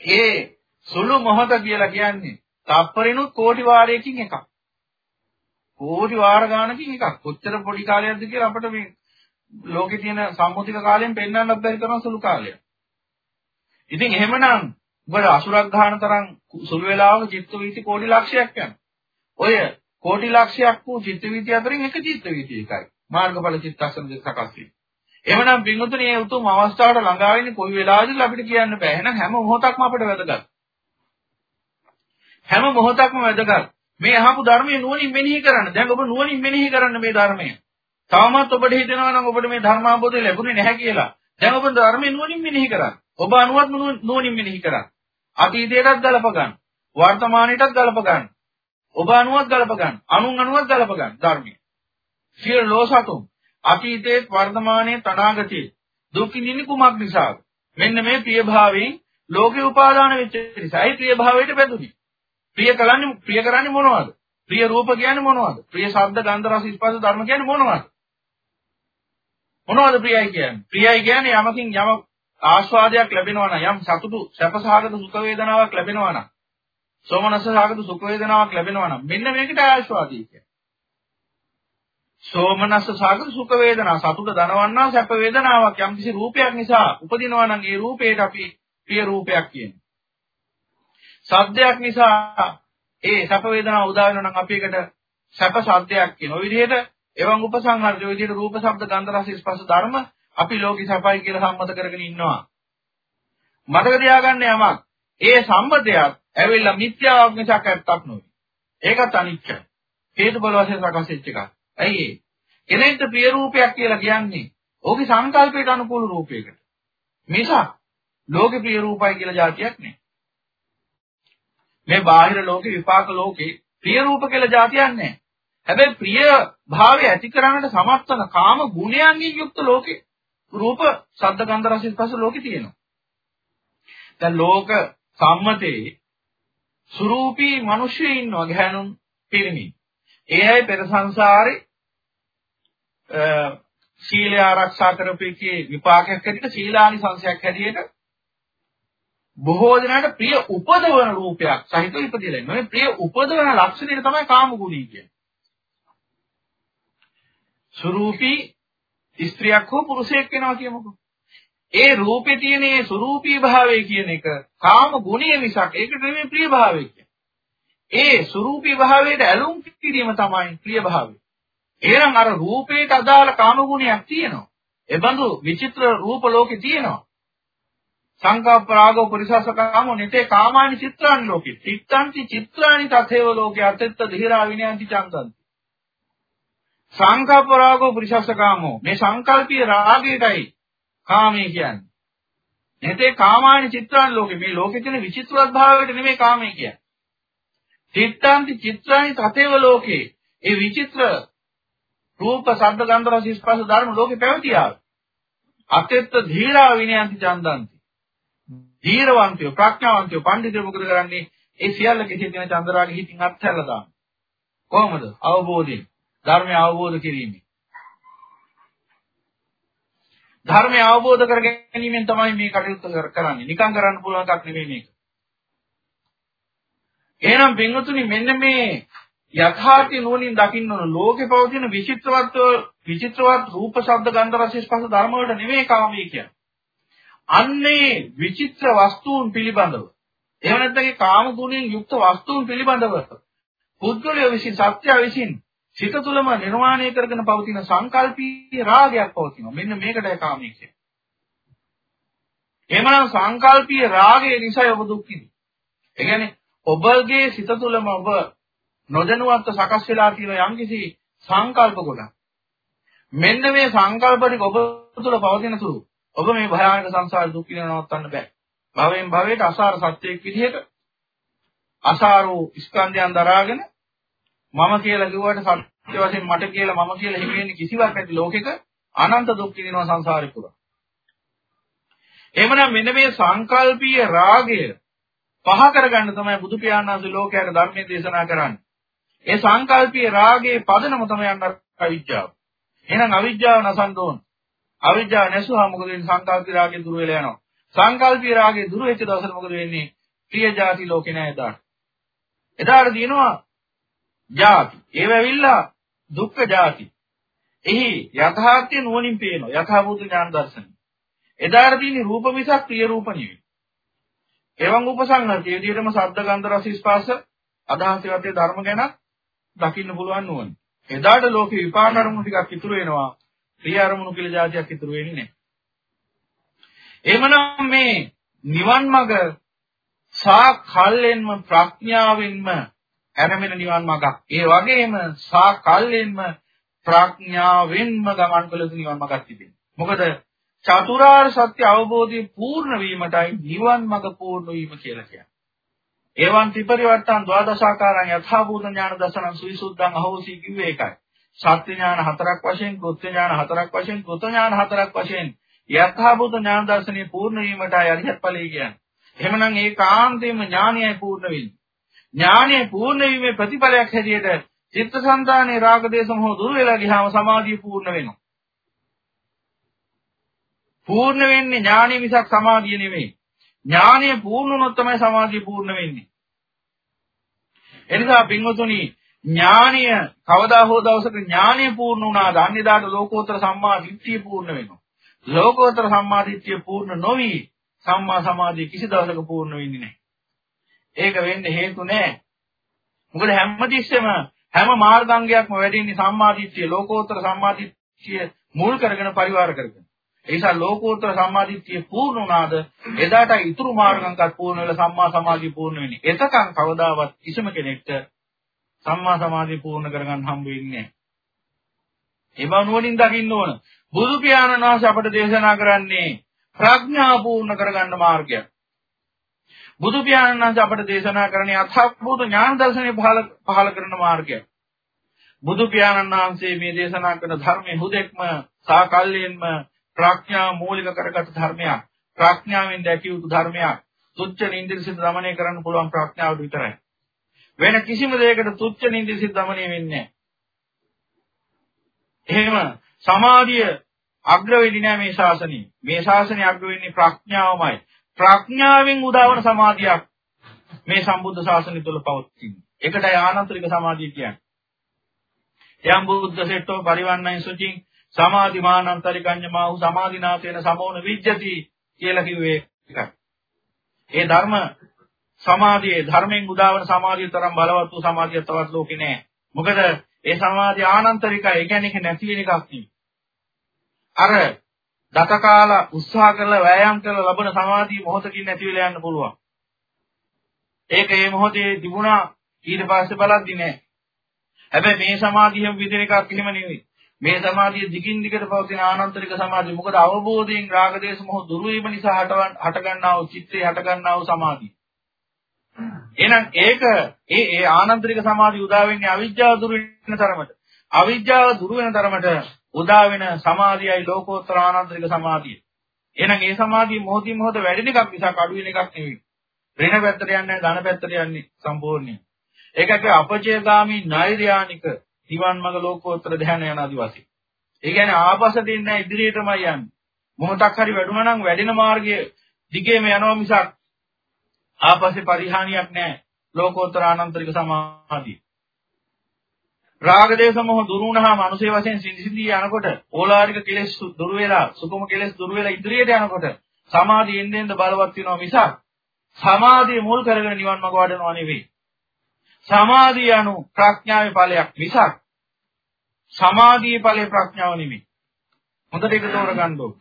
[SPEAKER 3] ඒ සුළු මොහොත කියලා කියන්නේ තප්පරිනුත් කෝටි වාරයකින් එකක්. කෝටි වාර ගානකින් එකක්. කොච්චර පොඩි කාලයක්ද කියලා අපිට මේ ලෝකේ තියෙන සම්මුතික කාලයෙන් පෙන්වන්නත් බැරි තරම් සුළු කාලයක්. ඉතින් එහෙමනම් ඔබ අසුරක් ගන්න තරම් සුළු වෙලාවක චිත්ත වීති කෝටි ලක්ෂයක් යනවා. ඔය කෝටි ලක්ෂයක් වූ චිත්ත වීති අතරින් එක චිත්ත වීති එකයි. මාර්ගඵල චිත්තක්ෂණ දෙක සකස් වෙන්නේ. එහෙමනම් පින්වතුනි මේ උතුම් අවස්ථාවට ළඟා වෙන්නේ කොයි වෙලාවද අපිට කියන්න බෑ. එහෙනම් හැම මොහොතක්ම අපිට වැදගත්. හැම මොහොතක්ම වැදගත්. මේ අහපු ධර්මයේ නුවණින් මෙනෙහි කරන්න. දැන් ඔබ නුවණින් මෙනෙහි කරන්න මේ ධර්මය. තවමත් ඔබට හිතෙනවා නම් ඔබට මේ ධර්මාබෝධය ලැබුණේ නැහැ කියලා. දැන් ඔබ ධර්මයේ නුවණින් මෙනෙහි කරන්න. ඔබ අනුවත් නුවණින් මෙනෙහි කරන්න. අතීතයටත් ගලප ගන්න. වර්තමානයටත් ගලප ගන්න. ඔබ අනුවත් ගලප ගන්න. අනුන් අනුවත් ගලප ගන්න ධර්මයේ. සියලු ලෝසතුන් අතීතයේ වර්තමානයේ තනාගතයේ දුක් විඳින්නේ කුමක් නිසාද? මෙන්න මේ ප්‍රියභාවයෙන් ලෝකේ උපාදාන වෙච්ච නිසා. ඒ ප්‍රියභාවයට බැඳුනි. ප්‍රිය කරන්නේ ප්‍රිය කරන්නේ මොනවද? ප්‍රිය රූප කියන්නේ මොනවද? ප්‍රිය ශබ්ද ගන්ධ රස ස්පර්ශ ධර්ම කියන්නේ මොනවද? මොනවද ප්‍රියයි කියන්නේ? ප්‍රියයි කියන්නේ යමකින් යම ආස්වාදයක් ලැබෙනවා නම් යම් සතුටු සැපසහගත සුඛ වේදනාවක් ලැබෙනවා නම් සෝමනසසහගත සුඛ වේදනාවක් ලැබෙනවා නම් මෙන්න මේකට ආස්වාදී කියන්නේ. සෝමනස්ස සාගත සුඛ වේදනා සතුට දනවන්නා සැප වේදනාවක් යම්කිසි රූපයක් නිසා උපදිනවා නම් ඒ රූපේට අපි ප්‍රිය රූපයක් කියනවා. සද්දයක් නිසා ඒ සැප වේදනාව උදා වෙනවා නම් අපි ඒකට සැප සද්දයක් කියන. ඔය විදිහට එවන් උපසංහාරය ඔය විදිහට රූප ශබ්ද ගන්ධ රස ස්පර්ශ ධර්ම අපි ලෝකේ සපයි කියලා සම්මත කරගෙන ඉන්නවා. මතක තියාගන්න යමක්. ඒ සම්මතයක් ඇවිල්ලා මිත්‍යාවක් මිසක් ඇත්තක් නෙවෙයි. ඒකත් අනිත්‍යයි. හේතුඵල වශයෙන් සකස් වෙච්ච එකක්. ඇයි ඒ? කෙනෙක්ට ප්‍රිය රූපයක් කියලා කියන්නේ ඔහුගේ සංකල්පයට අනුකූල රූපයකට. මිසක් ලෝකේ ප්‍රිය රූපයි කියලා જાතියක් නෑ. මේ බාහිර ලෝකේ විපාක ලෝකේ ප්‍රිය රූප කියලා જાතියක් නැහැ. හැබැයි ප්‍රිය භාවය ඇති කරන්නට සමර්ථ වන කාම ගුණයන්ගෙන් යුක්ත ලෝකේ රූප, ශබ්ද, ගන්ධ, රස, ස්පර්ශ ලෝකේ තියෙනවා. දැන් ලෝක සම්මතේ සුරූපී මිනිස්සු ඉන්නවා ගැහණුන් පිරිමි. ඒ අය පෙර සංසාරේ සීලය ආරක්ෂා කරපේකේ විපාකයක් හැටියට සීලානි සංසයක් හැටියට බොහෝ දෙනාට ප්‍රිය උපදවන රූපයක් සහිතව ඉපදෙලා ඉන්නවා. මේ ප්‍රිය උපදවන ලක්ෂණය තමයි කාම ගුණී කියන්නේ. සුරූපී ස්ත්‍රියක් හෝ පුරුෂයෙක් වෙනවා කියමුකෝ. ඒ රූපේ තියෙන ඒ සුරූපී භාවය කියන එක කාම ගුණය මිසක් ඒකට නෙමෙයි ප්‍රිය භාවය කියන්නේ. ඒ සුරූපී භාවයට ඇලුම් කිරීම තමයි ප්‍රිය භාවය. එහෙනම් අර රූපේට අදාළ කාම ගුණයක් තියෙනවා. එබඳු විචිත්‍ර රූප ලෝකේ තියෙනවා. සංකප්ප රාගෝ පුරිසසකාමෝ නිතේ කාමානි චිත්‍රානි ලෝකේ. චිත්තන්ති චිත්‍රානි තතේව ලෝකේ අතෙත්ත දිහිරා විනයන්ති චන්දන්ති. සංකප්ප රාගෝ පුරිසසකාමෝ මේ සංකල්පීය රාගයටයි කාමයේ කියන්නේ. නැතේ කාමානි චිත්‍රාන් ලෝකේ මේ ලෝකේ තියෙන විචිත්‍රවත් භාවයට නෙමෙයි කාමයේ කියන්නේ. චිත්තාන්ති චිත්‍රානි තතේව ලෝකේ. ඒ විචිත්‍ර රූප, ශබ්ද, ගන්ධ, රස, ස්පර්ශ ධර්ම ලෝකේ පැවතියා. අතෙත්ත ධීරා විනයන්ති චන්දන්ති. ධීරවන්තයෝ, ප්‍රඥාවන්තයෝ, පඬිතුයෝ මොකද කරන්නේ? ඒ සියල්ල කෙසේ තියෙන චන්දරාගේ හිතින් අත්හැරලා දානවා. කොහොමද? අවබෝධයෙන්. ධර්මය අවබෝධ කිරීමෙන්. ධර්මය අවබෝධ කර ගැනීමෙන් තමයි මේ කටයුත්ත කරන්නේ. නිකන් කරන්න පුළුවන් එකක් නෙමෙයි මේක. එහෙනම් පින්වතුනි මෙන්න මේ යථාර්ථය නුවණින් දකින්න ඕන ලෝකේ පවතින විචිත්‍රවත් විචිත්‍රවත් රූප ශබ්ද ගන්ධ රස ස්පර්ශ ධර්ම වලට නෙමෙයි කාමී කියන්නේ. අන්නේ විචිත්‍ර වස්තුන් පිළිබඳව එහෙම නැත්නම් ඒ කාම ගුණයෙන් යුක්ත වස්තුන් පිළිබඳව පුද්ගලයා විසින් සත්‍ය විසින් සිත තුළම නිර්මාණය කරගෙන පවතින සංකල්පීය රාගයක් පවතිනවා. මෙන්න මේකටයි කාමී කියන්නේ. එහෙමනම් සංකල්පීය රාගය නිසා ඔබ දුක් විඳින. ඒ කියන්නේ ඔබගේ සිත තුළම ඔබ නොදැනුවත්ව සකස් වෙලා තියෙන යම්කිසි සංකල්ප ගොඩක්. මෙන්න මේ සංකල්ප ටික ඔබ තුළ පවතින තුරු ඔබ මේ භයානක සංසාර දුක් විඳින නවත්තන්න බෑ. භවයෙන් භවයට අසාර සත්‍යයක් විදිහට අසාරෝ ස්කන්ධයන් දරාගෙන මම කියලා කිව්වට සත්‍ය වශයෙන් මට කියලා මම කියලා හිතෙන්නේ කිසිවක් නැති ලෝකෙක අනන්ත දුක් විඳිනවා සංසාරේ පුරා. එහෙමනම් මෙන්න මේ සංකල්පීය රාගය පහ කරගන්න තමයි බුදු පියාණන් වහන්සේ ලෝකයට ධර්මයේ දේශනා කරන්නේ. ඒ සංකල්පීය රාගයේ පදනම තමයි අන්න අවිජ්ජාව. එහෙනම් අවිජ්ජාව නසන්න ඕන. අවිජ්ජා නැසුවා මොකද වෙන්නේ? සංකල්පී රාගේ දුර වෙලා යනවා. සංකල්පී රාගේ දුර වෙච්ච දවසට මොකද වෙන්නේ? ප්‍රිය ಜಾති ලෝකේ නෑ එදාට. එදාට දිනනවා ಜಾති. ඒව ඇවිල්ලා දුක්ඛ ಜಾති. එහි යථාර්ථය නුවණින් පේනවා. යථාභූත ඥාන දර්ශනය. එදාට තියෙන රූප මිසක් ප්‍රිය රූප නෙවෙයි. එවන් උපසංගති විදිහටම ශබ්ද ගන්ධ රස ස්පර්ශ අදහස් වර්ගයේ ධර්ම ගැන දකින්න පුළුවන් නුවණ. එදාට ලෝකේ විපාක කර්ම ටිකක් ඉතුරු වෙනවා. ප්‍රිය අරමුණු කියලා જાතියක් ඉතුරු වෙන්නේ නැහැ. එහෙමනම් මේ නිවන් මඟ සා කල්ලෙන්ම ප්‍රඥාවෙන්ම ඇරමෙන නිවන් මඟක්. ඒ වගේම සා කල්ලෙන්ම ප්‍රඥාවෙන්ම ගමන් කළ යුතු නිවන් මඟක් තිබෙනවා. මොකද චතුරාර්ය සත්‍ය අවබෝධය පූර්ණ වීමටයි නිවන් මඟ පූර්ණ වීම කියලා කියන්නේ. එවන් ත්‍රිපරිවර්තන ද්වාදශාකාරයන් යථාභූත ඥාන දසනං සුවිසුද්ධං අහෝසි කිව්වේ ඒකයි. සත්‍ය ඥාන හතරක් වශයෙන්, කෘත්‍ය ඥාන හතරක් වශයෙන්, කෘත ඥාන හතරක් වශයෙන් යථාභූත ඥාන දර්ශනය පූර්ණ වීමටයි අරිහත් ඵලය කියන්නේ. එහෙමනම් ඒ කාන්තේම ඥානයයි පූර්ණ වෙන්නේ. ඥානය පූර්ණ වීමේ ප්‍රතිඵලයක් හැටියට චිත්තසංතානේ රාග දේශ මොහ දුර වෙලා ගියාම සමාධිය පූර්ණ වෙනවා. පූර්ණ වෙන්නේ ඥානෙ මිසක් සමාධිය නෙමෙයි. ඥානය පූර්ණ වුණොත් තමයි සමාධිය පූර්ණ වෙන්නේ. එනිසා පින්වතුනි ඥානය කවදා හෝ දවසක ඥානය පූර්ණ වුණාද අන්නේදාට ලෝකෝත්තර සම්මා දිට්ඨිය පූර්ණ වෙනවා. ලෝකෝත්තර සම්මා දිට්ඨිය පූර්ණ නොවි සම්මා සමාධිය කිසි දවසක පූර්ණ වෙන්නේ නැහැ. ඒක වෙන්න හේතු නැහැ. මොකද හැමතිස්සෙම හැම මාර්ගාංගයක්ම වැඩින්නේ සම්මා දිට්ඨිය ලෝකෝත්තර සම්මා දිට්ඨිය මුල් කරගෙන පරිවාර කරගෙන. ඒ නිසා ලෝකෝත්තර සම්මාදිට්ඨිය පූර්ණ වුණාද එදාට ඉතුරු මාර්ගංකත් පූර්ණ වෙලා සම්මා සමාධිය පූර්ණ වෙන්නේ. එතකන් කවදාවත් කිසිම කෙනෙක්ට සම්මා සමාධිය පූර්ණ කරගන්න හම්බ වෙන්නේ නැහැ. ඒ බව නුවණින් දකින්න ඕන. බුදු පියාණන් වහන්සේ අපට දේශනා කරන්නේ ප්‍රඥා පූර්ණ කරගන්න මාර්ගයක්. බුදු පියාණන් වහන්සේ අපට දේශනා කරන්නේ අථාභූත ඥාන දර්ශනය පහල පහල කරන මාර්ගයක්. බුදු පියාණන් වහන්සේ මේ දේශනා කරන ධර්මයේ හුදෙක්ම සාකල්යෙන්ම ප්‍රඥා මූලික කරගත් ධර්මයක්. ප්‍රඥාවෙන් දැකිය යුතු ධර්මයක්. තුච්ච නින්දිසිත දමනය කරන්න පුළුවන් ප්‍රඥාවට විතරයි. වෙන කිසිම දෙයකට තුච්ච නින්දිසිත දමනය වෙන්නේ නැහැ. එහෙම සමාධිය අග්‍ර වෙන්නේ නැහැ මේ ශාසනය. මේ ශාසනය අග්‍ර වෙන්නේ ප්‍රඥාවමයි. ප්‍රඥාවෙන් උදාවන සමාධියක් මේ සම්බුද්ධ ශාසනය තුළ පවතින. ඒකටයි ආනන්තරික සමාධිය කියන්නේ. යම් බුද්ධ සෙට්ටෝ පරිවන්නයි සුචින් සමාධි මානන්තරිකඤ්ඤමාහු සමාධිනාතේන සමෝන විජ්ජති කියලා කිව්වේ එකයි. ඒ ධර්ම සමාධියේ ධර්මයෙන් උදාවන සමාධිය තරම් බලවත් වූ සමාධිය තවත් ලෝකේ නැහැ. මොකද ඒ සමාධිය ආනන්තරිකයි. ඒ කියන්නේ ඒක නැති වෙන එකක් නෙවෙයි. අර දතකාල උත්සාහ කරලා වෑයම් කරලා ලබන සමාධිය මොහොතකින් නැති වෙලා යන්න පුළුවන්. ඒක මේ මොහොතේ තිබුණා ඊට පස්සේ බලද්දි නෑ. හැබැයි මේ සමාධියම විදින එකක් එහෙම නෙවෙයි. මේ සමාධිය දිගින් දිගට පවතින ආනන්තරික සමාධිය. මොකද අවබෝධයෙන් රාගදේශ මොහ දුරු වීම නිසා හට ගන්නා වූ චිත්තේ හට ගන්නා වූ සමාධිය. එහෙනම් ඒක ඒ ඒ ආනන්තරික සමාධිය උදා වෙන්නේ අවිජ්ජාව දුරු වෙන තරමට. අවිජ්ජාව දුරු වෙන තරමට උදා වෙන සමාධියයි ලෝකෝත්තර ආනන්තරික සමාධිය. එහෙනම් ඒ සමාධිය මොහොතින් මොහොත වැඩෙන එකක් මිසක් අඩු වෙන එකක් නෙවෙයි. ඍණ පැත්තට යන්නේ ධන පැත්තට යන්නේ සම්පූර්ණයෙන්. ඒකට අපචේගාමි නෛර්යානික නිවන් මඟ ලෝකෝත්තර ධ්‍යාන යන ආදි වශයෙන්. ඒ කියන්නේ ආපස දෙන්නේ ඉදිරියටමයි යන්නේ. මොහොතක් හරි වැඩුණා නම් වැඩෙන මාර්ගයේ දිගේම යනවා මිසක් ආපස්සේ පරිහානියක් නැහැ. ලෝකෝත්තර ආනන්තරික සමාධිය. රාග දේශ මොහ දුරු වුණාම අනුසේ වශයෙන් සිඳිසිඳී යනකොට ඕලාරික කෙලෙස් දුරු වෙලා සුකුම කෙලෙස් දුරු වෙලා ඉදිරියට යනකොට සමාධිය එන්න එන්න බලවත් වෙනවා මිසක් සමාධිය මුල් කරගෙන නිවන් මඟ වඩනවා නෙවෙයි. සමාධිය anu ප්‍රඥාවේ ඵලයක් මිසක් සමාධියේ ඵලේ ප්‍රඥාව නෙවෙයි. හොඳට ඒක තෝරගන්න ඕන.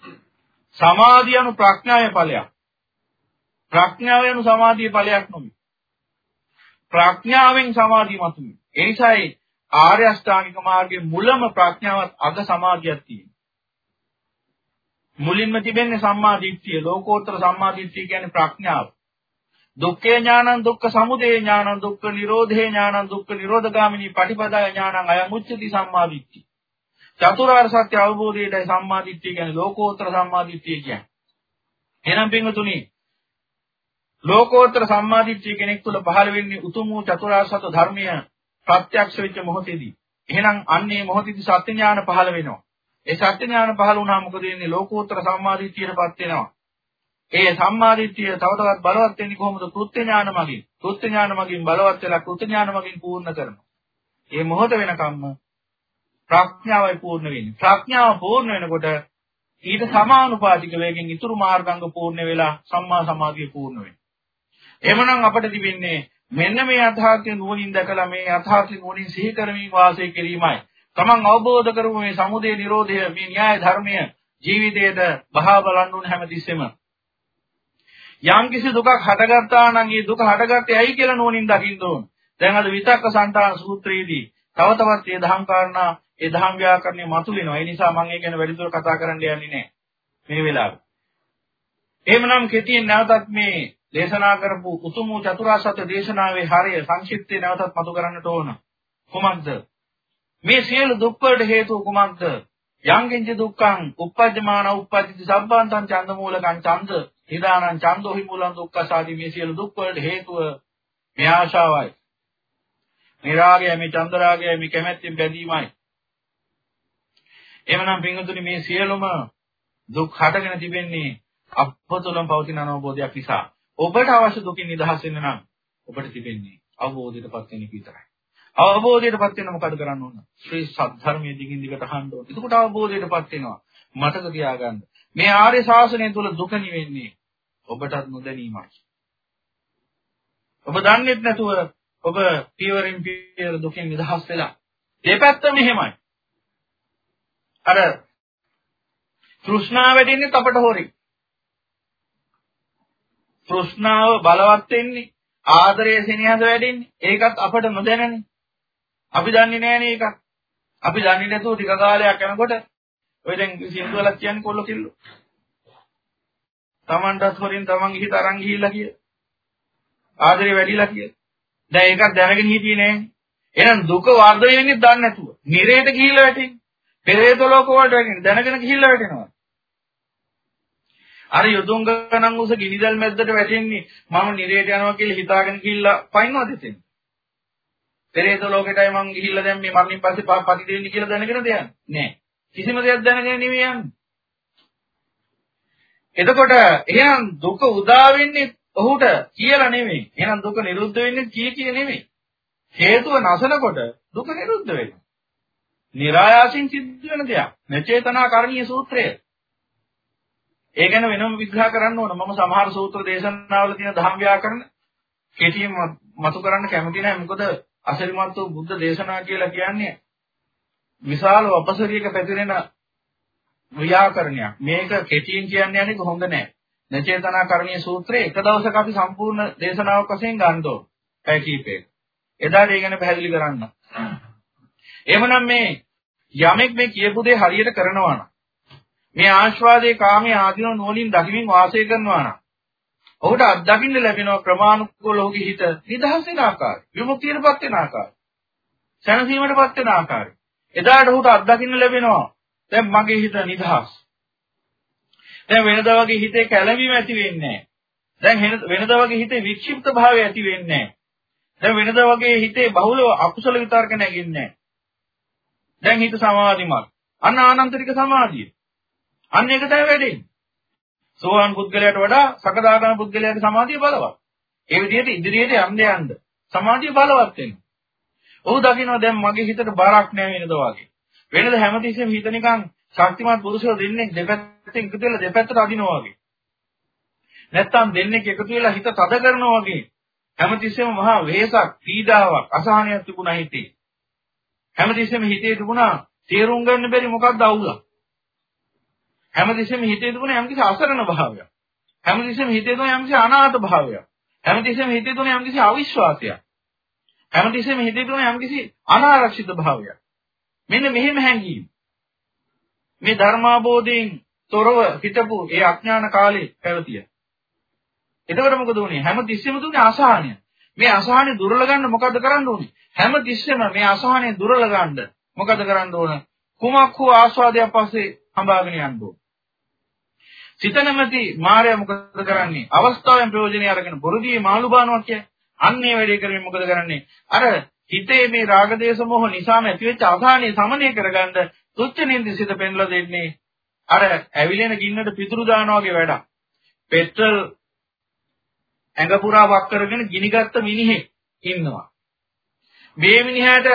[SPEAKER 3] සමාධිය anu ප්‍රඥාවේ ඵලයක්. ප්‍රඥාව anu සමාධියේ ඵලයක් නෙවෙයි. ප්‍රඥාවෙන් සමාධිය මතුවේ. ඒ නිසායි ආර්ය අෂ්ටාංගික මාර්ගයේ මුලම ප්‍රඥාවත් අග සමාධියක් තියෙනවා. මුලින්ම තිබෙන්නේ සම්මා දිට්ඨිය. ලෝකෝත්තර සම්මා දිට්ඨිය කියන්නේ ප්‍රඥාව. දුක්ඛේ ඥානං දුක්ඛ සමුදය ඥානං දුක්ඛ නිරෝධේ ඥානං දුක්ඛ නිරෝධගාමිනී පටිපදාය ඥානං අයං උච්චති සම්මා දිට්ඨිය. චතුරාර්ය සත්‍ය අවබෝධයටයි සම්මා දිට්ඨිය කියන්නේ ලෝකෝත්තර සම්මා දිට්ඨිය කියන්නේ. එහෙනම් පින්වතුනි ලෝකෝත්තර සම්මා දිට්ඨිය කෙනෙක් තුළ පහළ වෙන්නේ උතුම් වූ චතුරාර්ය සත්‍ය ධර්මය ප්‍රත්‍යක්ෂ වෙච්ච මොහොතේදී. එහෙනම් අන්නේ මොහොතේදී සත්‍ය ඥාන පහළ වෙනවා. ඒ සත්‍ය ඥාන පහළ වුණාම මොකද වෙන්නේ? ලෝකෝත්තර සම්මාදිට්ඨියටපත් වෙනවා. ඒ සම්මාදිට්ඨිය තව තවත් බලවත් වෙන්නේ කොහොමද? කෘත්‍ය ඥාන මගින්. කෘත්‍ය ඥාන මගින් බලවත් වෙලා කෘත්‍ය ඥාන මගින් පූර්ණ කරනවා. මේ මොහොත වෙනකම්ම ප්‍රඥාවයි පූර්ණ වෙන්නේ. ප්‍රඥාව පූර්ණ වෙනකොට ඊට සමානුපාතික වේගෙන් ඊතුරු මාර්ගංග පූර්ණ වෙලා සම්මා සමාධිය පූර්ණ වෙනවා. එhmenan අපිට තිබෙන්නේ මෙන්න මේ අධාර්ය නුවණින් දැකලා මේ අධාර්ය නුවණින් සිහි කරමින් වාසය කිරීමයි. තමන් අවබෝධ කරගමු මේ සමුදය නිරෝධය මේ න්‍යාය ධර්මය ජීවිතයේද බහා බලන්න ඕන හැමතිස්සෙම. යම් කිසි දුකක් හටගත්තා නම් ඒ දුක හටගත්තේ ඇයි කියලා නුවණින් දකින්න ඕන. දැන් අද විතක්ක සංතාන සූත්‍රයේදී තව තවත් මේ දහම් කාරණා ඒ දහම් ව්‍යාකරණය මතුවෙනවා. ඒ නිසා මම ඒ ගැන වැඩිදුර කතා කරන්න යන්නේ නැහැ මේ වෙලාවේ. එහෙමනම් කෙටියෙන් නැවතත් මේ දේශනා කරපු උතුම් වූ චතුරාර්ය සත්‍ය දේශනාවේ හරය සංක්ෂිප්තේ නැවතත් මතු කරන්නට ඕන. කුමක්ද? මේ සියලු දුක් වලට හේතුව කුමක්ද? යං කිංච දුක්ඛං uppajjamana uppajjati sabbantං ඡන්ද මූලකං ඡන්ද නිදානං ඡන්தோ හි මූලං දුක්ඛ සාදී මේ සියලු දුක් වලට හේතුව මේ ආශාවයි. මේ රාගය මේ චන්දරාගය මේ කැමැත්තෙන් බැඳීමයි. එවනම් පින්වතුනි මේ සියලුම දුක් හටගෙන තිබෙන්නේ අපතුලම පවතින අනවබෝධයක් නිසා. ඔබට අවශ්‍ය දුකින් නිදහස් වෙන්න නම් ඔබට තිබෙන්නේ අවබෝධයටපත් වෙන එක විතරයි. අවබෝධයටපත් වෙන්න මොකද කරන්න ඕන? ශ්‍රී සද්ධර්මයේ දිගින් දිගට අහන්න ඕන. එතකොට අවබෝධයටපත් වෙනවා. මතක තියාගන්න. මේ ආර්ය ශාසනය තුල දුක නිවෙන්නේ ඔබටත් නොදැනීමයි. ඔබ දන්නේ නැතුව ඔබ පියවරින් පියවර දුකින් නිදහස් වෙලා දෙපැත්ත මෙහෙමයි. අර තෘෂ්ණාව වැඩින්නේ අපට හොරි. තෘෂ්ණාව බලවත් වෙන්නේ ආදරය සෙනෙහස වැඩෙන්නේ ඒකත් අපට නොදැනනේ. අපි දන්නේ නැහනේ ඒකත් අපි දන්නේ නැතුව ටික කාලයක් යනකොට ඔය දැන් සින්දු වලක් කියන්නේ කොල්ල කිල්ල. Tamanටත් හොරින් Taman හිත අරන් ගිහිල්ලා කිය. ආදරේ වැඩිලා කිය. දැන් ඒකත් දැනගෙන හිටියේ නෑනේ. එහෙනම් දුක වර්ධනය වෙන්නේ දන්නේ නැතුව. නිරේට ගිහිල්ලා වැටෙන්නේ. පෙරේත ලෝක වලට වැටෙන්නේ. දැනගෙන ගිහිල්ලා වැටෙනවා. අර යොදුන් ගණන් උස ගිනිදල් මැද්දට වැටෙන්නේ මම නිරේට යනවා කියලා හිතාගෙන ගිහිල්ලා පයින්නවද එතෙන්? පෙරේත ලෝකෙටයි මං ගිහිල්ලා දැන් මේ මරණින් පස්සේ පති දෙන්නේ කියලා දැනගෙන දෙයක් නෑ. කිසිම දෙයක් දැනගෙන නෙවෙයි යන්නේ. එතකොට එහෙනම් දුක උදා වෙන්නේ ඔහුට කියලා නෙවෙයි. එහෙනම් දුක නිරුද්ධ වෙන්නේ කී කිය නෙවෙයි. හේතුව නැසනකොට දුක නිරුද්ධ වෙනවා. નિરાයාසින් සිද්ධ වෙන දෙයක්. නචේතනා කරණීය සූත්‍රය. ඒ ගැන වෙනම විග්‍රහ කරන්න ඕන. මම සමහර සූත්‍ර දේශනාවල තියෙන ධම් ව්‍යාකරණ කෙටියෙන් මතු කරන්න කැමති නැහැ. මොකද අසරිමත් වූ බුද්ධ දේශනා කියලා කියන්නේ විශාල අපසරියක පැතිරෙන ව්‍යාකරණයක්. මේක කෙටියෙන් කියන්න යන්නේ කොහොමද නැහැ. නචේතනා කරණීය සූත්‍රය එක දවසක අපි සම්පූර්ණ දේශනාවක් වශයෙන් ගන්න ඕන. පැය කීපයක. එදාට ඒ ගැන පැහැදිලි කරන්න. එහෙමනම් මේ යමෙක් මේ කියපු දේ හරියට කරනවා නම් මේ ආශ්වාදයේ කාමයේ ආධිනව නුවණින් දකිමින් වාසය කරනවා නම් ඔහුට අත්දකින්න ලැබෙනවා ප්‍රමාණිකව ලෝකෙ හිත නිදහස් වෙන ආකාරය, විමුක්තියටපත් වෙන ආකාරය, සැනසීමටපත් වෙන ආකාරය. එදාට ඔහුට අත්දකින්න ලැබෙනවා දැන් මගේ හිත නිදහස්. දැන් වෙනදා වගේ හිතේ කැළඹීම ඇති වෙන්නේ නැහැ. දැන් වෙනදා වගේ හිතේ වික්ෂිප්ත භාවය ඇති වෙන්නේ නැහැ. දැන් වෙනදා වගේ හිතේ බහුල අකුසල විතර්ක නැගින්නේ නැහැ. දැන් හිත සමාධිමත්. අන්න ආනන්තරික සමාධිය. අන්න ඒක තමයි වෙන්නේ. සෝවාන් පුද්ගලයාට වඩා සකදාගාමී පුද්ගලයාගේ සමාධිය බලවත්. ඒ විදිහට ඉදිරියට යන්න යන්න සමාධිය බලවත් වෙනවා. ඔහු දකිනවා දැන් මගේ හිතට බරක් නැහැ වෙනද වගේ. වෙනද හැමතිස්සෙම හිත නිකන් ශක්තිමත් පුරුෂයෝ දෙන්නේ දෙපැත්තෙන් එකතු වෙලා දෙපැත්තට අදිනවා වගේ. නැත්තම් දෙන්නේ එකතු වෙලා හිත තද කරනවා වගේ. හැමතිස්සෙම මහා වෙහසක්, පීඩාවක්, අසහනයක් තිබුණා හිතේ. හැමතිස්සෙම හිතේ තිබුණා තේරුම් ගන්න බැරි මොකක්ද අවුලක්. හැමතිස්සෙම හිතේ තිබුණා යම්කිසි අසරණ භාවයක්. හැමතිස්සෙම හිතේ තිබුණා යම්කිසි අනාථ භාවයක්. හැමතිස්සෙම හිතේ තිබුණා යම්කිසි අවිශ්වාසයක්. හැමතිස්සෙම හිතේ තිබුණා යම්කිසි අනාරක්ෂිත භාවයක්. මෙන්න මෙහෙම හැඟීම්. මේ ධර්මාබෝධයෙන් තොරව හිටපු ඒ අඥාන කාලේ පැවතිය. එතකොට මොකද වුනේ? හැම තිස්සෙම දුන්නේ අසහනය. මේ අසහනය දුර්වල ගන්න මොකද කරන්න ඕනේ? හැම තිස්සෙම මේ අසහනය දුර්වල ගන්න මොකද කරන්න ඕන? කුමක් හෝ ආස්වාදයක් පස්සේ හඹාගෙන යන්න ඕන. සිත නැමැති මායя මොකද කරන්නේ? අවස්ථාවෙන් ප්‍රයෝජනෙ අරගෙන බොරුදී මාළු බානවා කියන්නේ. අන්නේ වැඩේ කරමින් මොකද කරන්නේ? අර හිතේ මේ රාග දේශ මොහ නිසාම ඇතිවෙච්ච අසහනය සමනය කරගන්න තුච්ච නින්දිසිත පෙන්ලා දෙන්නේ අර ඇවිලෙන ගින්නට පිටුරු දානවා වගේ වැඩක්. පෙට්‍රල් ඇඟ පුරා වක් කරගෙන ගිනිගත්ත මිනිහෙක් ඉන්නවා. මේ මිනිහට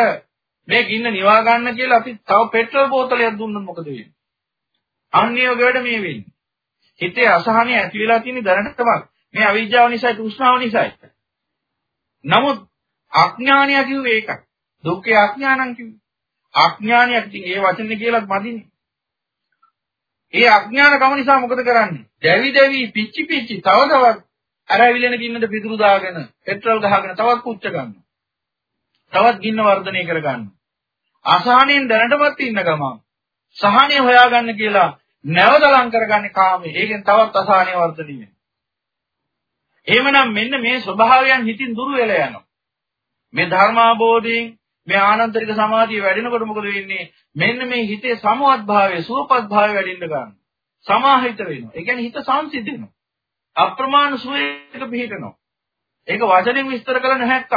[SPEAKER 3] මේ ගින්න නිවා ගන්න කියලා අපි තව පෙට්‍රල් බෝතලයක් දුන්නොත් මොකද වෙන්නේ? අන්නේ වගේට මේ වෙන්නේ. හිතේ අසහනය ඇති වෙලා තියෙන දැනටමත් මේ අවිජ්ජාව නිසායි තෘෂ්ණාව නිසායි. නමුත් අඥානය කිව්වේ ඒකයි. දුක්ඛේ අඥානං කිව්වේ. අඥානයක් ඉතින් ඒ වචනේ කියලාත් මදිනේ. ඒ අඥානකම නිසා මොකද කරන්නේ? දැවි දැවි පිච්චි පිච්චි තව තවත් අර ඇවිලෙන ගින්නට පිටුරු දාගෙන පෙට්‍රල් ගහගෙන තවත් කුච්ච ගන්නවා. තවත් ගින්න වර්ධනය කර ගන්නවා. අසහනෙන් දැනටමත් ඉන්න ගමන් සහනය හොයාගන්න කියලා නැවතලං කරගන්නේ කාමේ. ඒකෙන් තවත් අසහනය වර්ධනය වෙනවා. එහෙමනම් මෙන්න මේ ස්වභාවයන් හිතින් දුර වෙලා යනවා. මේ ධර්මාබෝධයෙන් මේ ආනන්තරික සමාධිය වැඩෙනකොට මොකද වෙන්නේ? මෙන්න මේ හිතේ සමවත් භාවය, සුවපත් භාවය වැඩින්න ගන්නවා. සමාහිත වෙනවා. ඒ කියන්නේ හිත සංසිඳෙනවා. අප්‍රමාණ සුවයක පිහිටනවා. ඒක වචනෙන් විස්තර කළ නැහැක්ක.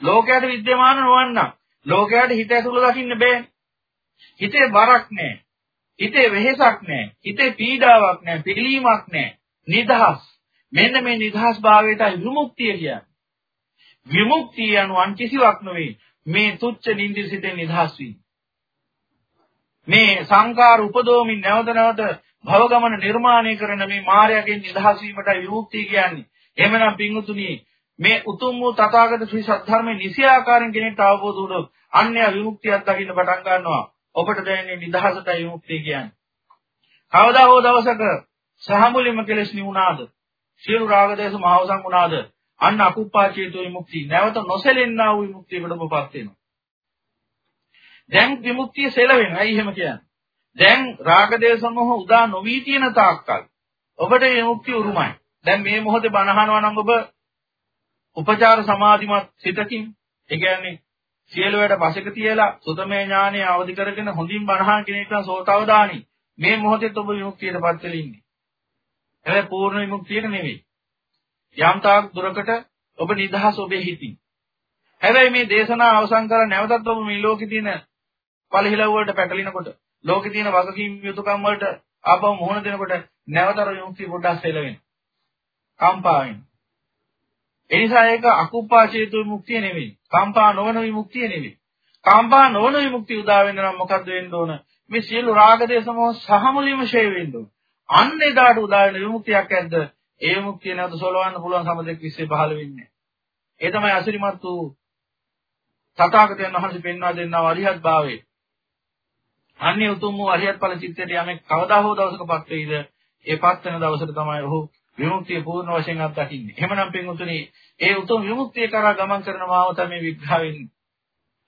[SPEAKER 3] ලෝකයට විද්‍යමාන නොවන්න. ලෝකයට හිත ඇතුළ දකින්න බෑනේ. හිතේ බරක් නැහැ. හිතේ වෙහෙසක් නැහැ. හිතේ පීඩාවක් නැහැ. පිළීමක් නැහැ. නිදහස්. මෙන්න මේ නිදහස් භාවයටයි විමුක්තිය කියන්නේ. විමුක්තිය යනුවන් කිසිවක් නෙවෙයි. මේ තුච්ච නින්දිසිතෙන් නිදහස් වීම. මේ සංකාර උපදෝමින් නැවත නැවත භවගමන නිර්මාණය කරන මේ මායාවෙන් නිදහස් වීමටයි විමුක්තිය කියන්නේ. එහෙමනම් පින්වතුනි මේ උතුම් වූ තථාගත ශ්‍රී සද්ධර්මයේ නිසියාකාරයෙන් කෙනෙක්ට අවබෝධ වුණොත් අන්‍ය විමුක්තියක් දකින්න පටන් ගන්නවා. ඔබට දැනෙන්නේ නිදහසටයි විමුක්තිය කියන්නේ. කවදා හෝ දවසක සහමුලින්ම කෙලස් නිවුණාද? සියලු රාග දේශ මහවසන් වුණාද? අන්න අකුප්පා චේතෝ විමුක්තිය නැවත නොසැලෙන්නා වූ විමුක්තියකටමපත් වෙනවා. දැන් විමුක්තිය සෙලවෙනවා. ඇයි එහෙම කියන්නේ? දැන් රාග දේශ මොහ උදා නොවි තියෙන තාක්කල් ඔබට විමුක්තිය උරුමයි. දැන් මේ මොහොතේ බණහනවා නම් ඔබ උපචාර සමාධිමත් සිතකින් ඒ කියන්නේ සියලු වැඩ පසෙක තියලා සුතමේ ඥානය අවදි කරගෙන හොඳින් බණහන් කෙනෙක් නම් සෝතවදානි මේ මොහොතේත් ඔබ විමුක්තියටපත් වෙලා ඉන්නේ. හැබැයි පූර්ණ විමුක්තියක නෙවෙයි. යම් තාක් දුරකට ඔබ නිදහස් ඔබේ හිතින්. හැබැයි මේ දේශනා අවසන් කර නැවතත් ඔබ මේ ලෝකේ තියෙන පළහිලව වලට පැටලිනකොට ලෝකේ තියෙන වගකීම් යුතුකම් වලට ආපහු මුහුණ දෙනකොට නැවතර විමුක්තිය පොඩ්ඩක් සෙලවෙන. කම්පා වෙන. ඒ නිසා ඒක අකුප්පා චේතු විමුක්තිය නෙවෙයි. කම්පා නොවන විමුක්තිය නෙවෙයි. කම්පා නොවන විමුක්තිය උදා වෙන්න නම් මොකද්ද වෙන්න ඕන? මේ සියලු රාග දේශ මොහ සහමුලින්ම ෂේ වෙන්න ඕන. අන්න එදාට උදා වෙන විමුක්තියක් ඇද්ද? ඒ විමුක්තිය නැවත සොලවන්න පුළුවන් සමදෙක් විශ්ේ පහළ වෙන්නේ. ඒ තමයි අසිරිමත් වූ තථාගතයන් වහන්සේ පෙන්වා දෙන්නා අරිහත් භාවයේ. අන්නේ උතුම් වූ අරිහත් ඵල චිත්තයට යමෙක් කවදා හෝ දවසකපත් වෙයිද? ඒ පත් වෙන දවසට තමයි ඔහු විමුක්තිය පූර්ණ වශයෙන් අත්දකින්නේ. එහෙමනම් පින්වතුනි, ඒ උතුම් විමුක්තිය කරා ගමන් කරන මාව තමයි විග්‍රහ වෙන්නේ.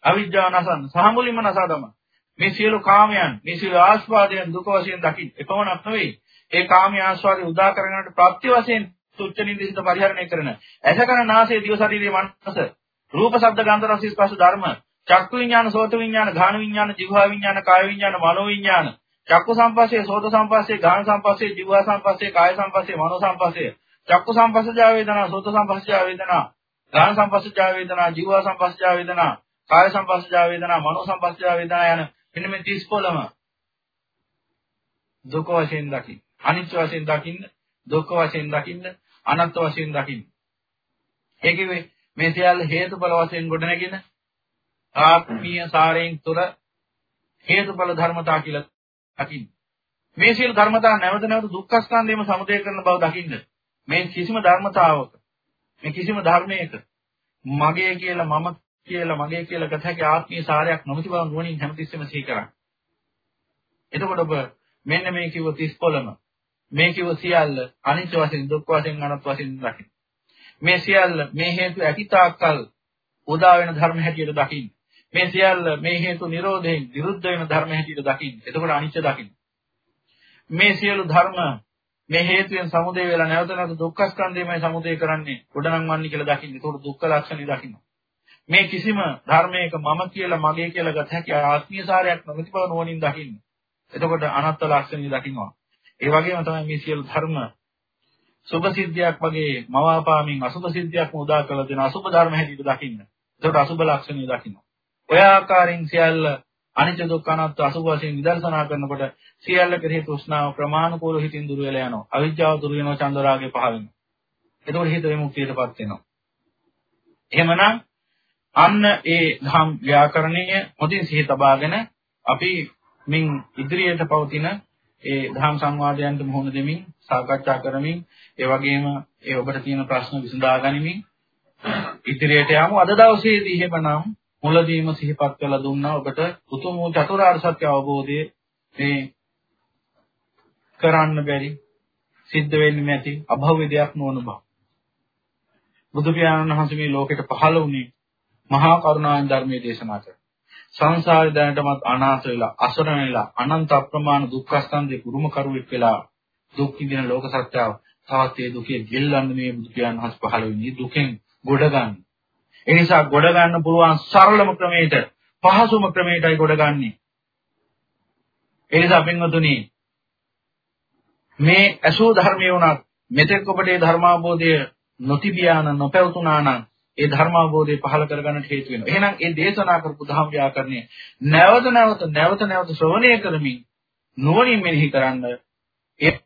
[SPEAKER 3] අවිජ්ජා නසන් සහ මුලින්ම නසා තමයි. මේ සියලු කාමයන්, මේ සියලු ආස්වාදයන් දුක වශයෙන් දකින්න. එපමණක් නෙවෙයි. ඒ කාමී ආස්වාදය උදා කරගන්නට ප්‍රත්‍ය වශයෙන් තුච්ච නිදිසිත පරිහරණය කරන ඇසකන නාසය දිව ශරීරයේ මනස රූප ශබ්ද ගන්ධ රස ස්පර්ශ ධර්ම චක්කු විඥාන සෝත විඥාන ගාන විඥාන જીවහා විඥාන කාය විඥාන මනෝ විඥාන චක්කු සංපස්සේ සෝත සංපස්සේ ගාන සංපස්සේ જીවහා සංපස්සේ කාය සංපස්සේ මනෝ සංපස්සේ චක්කු සංපස්සජා වේදනා සෝත සංපස්සජා වේදනා ගාන සංපස්සජා වේදනා જીවහා සංපස්සජා වේදනා කාය සංපස්සජා වේදනා මනෝ සංපස්සජා වේදනා යන මෙන්න මේ 30 පොළම දුක වශයෙන් දකින්න. අනිත්‍ය වශයෙන් දකින්න දුක්ඛ වශයෙන් දකින්න අනත්ත් වශයෙන් දකින්න. ඒකෙවේ මේ සියල්ල හේතුඵල වශයෙන් ගොඩනැගෙන ආත්මීය සාරයෙන් තුර හේතුඵල ධර්මතා කියලා දකින්න මේ සියලු ධර්මතා නැවත නැවත දුක්ඛ ස්කන්ධයම සමුදය කරන බව දකින්න මේ කිසිම ධර්මතාවක මේ කිසිම ධර්මයක මගේ කියලා මම කියලා මගේ කියලා ගත හැකි ආත්මීය සාරයක් නොමැති බව නුවණින් හැමතිස්සෙම සිහි කරන්න. එතකොට ඔබ මෙන්න මේ කිව්ව 30 පොළම මේ කිව්ව සියල්ල අනිත්‍ය වශයෙන් දුක් වශයෙන් අනත් වශයෙන් දකින්න. මේ සියල්ල මේ හේතු ඇතිතාක්කල් උදා වෙන ධර්ම හැටියට දකින්න. මේ සියල්ල මේ හේතු නිරෝධයෙන් විරුද්ධ වෙන ධර්ම හැටියට දකින්න. එතකොට අනිත්‍ය දකින්න. මේ සියලු ධර්ම මේ හේතුයෙන් සමුදය වෙලා නැවත නැවත දුක්ඛ ස්කන්ධයමයි සමුදය කරන්නේ. ගොඩනං වන්නේ කියලා දකින්න. ඒකට දුක්ඛ ලක්ෂණي දකින්න. මේ කිසිම ධර්මයක මම කියලා මගේ කියලා ගත හැකි ආත්මීය සාරයක් නොමැති බව නුවණින් දකින්න. එතකොට අනත්ත් ලක්ෂණي දකින්නවා. ඒ වගේම තමයි මේ සියලු ධර්ම සුභ සිද්ධියක් වගේ මවාපාමින් අසුභ සිද්ධියක්ම උදා කළ දෙන අසුභ ධර්ම හැටියට දකින්න. එතකොට අසුභ ලක්ෂණය දකින්න. ඔය ආකාරයෙන් සියල්ල අනිත්‍ය දුක්ඛ අනාත්ම අසුභ වශයෙන් විදර්ශනා කරනකොට සියල්ල කෙරෙහි තෘෂ්ණාව ප්‍රමාණිකෝල හිතින් දුර වෙලා යනවා. අවිජ්ජාව දුර වෙනවා, චන්දරාගය පහ වෙනවා. එතකොට හිත විමුක්තියටපත් වෙනවා. එහෙමනම් අන්න ඒ ධම් ව්‍යාකරණය මොදින් සිහි තබාගෙන අපි මින් ඉදිරියට පවතින ඒ ධම් සංවාදයන්ට මුහුණ දෙමින් සාකච්ඡා කරමින් ඒ වගේම ඒ ඔබට තියෙන ප්‍රශ්න විසඳා ගනිමින් ඉදිරියට යමු අද දවසේදී එහෙමනම් මුලදීම සිහිපත් කළ දුන්නා. ඔබට උතුම් වූ චතුරාර්ය සත්‍ය අවබෝධයේ මේ කරන්න බැරි සිද්ධ වෙන්නේ නැති අභව්‍ය දෙයක් නොවන බව. බුදු පියාණන් වහන්සේ මේ ලෝකෙට පහළ වුණේ මහා කරුණාවෙන් ධර්මයේ දේශනා කරා සංසාරේ දැනටමත් අනාථ වෙලා අසරණ වෙලා අනන්ත අප්‍රමාණ දුක්ඛ ස්කන්ධේ කුරුම කරුවෙක් වෙලා දුක් විඳින ලෝක සත්‍යව තවත් ඒ දුකේ ගෙල්ලන්න මේ බුදු පියාණන් වහන්සේ පහළ වෙන්නේ. දුකෙන් ගොඩ ගන්න. ඒ නිසා ගොඩ ගන්න පුළුවන් සරලම ක්‍රමයට පහසුම ක්‍රමයටයි ගොඩ ගන්නෙ. ඒ නිසා පින්වතුනි මේ අසෝ ධර්මයේ උනත් මෙතෙක් ඔබට ඒ ධර්මාබෝධය නොතිබියාන නොපැවතුනා නම් ඒ ධර්මාබෝධය පහළ කරගන්නට හේතු වෙනවා. එහෙනම් ඒ දේශනා කරපු ධම් ව්‍යාකරණය නැවත නැවත නැවත නැවත ශ්‍රවණය කරමින් නුවණින් මෙනෙහි කරන්න ඒ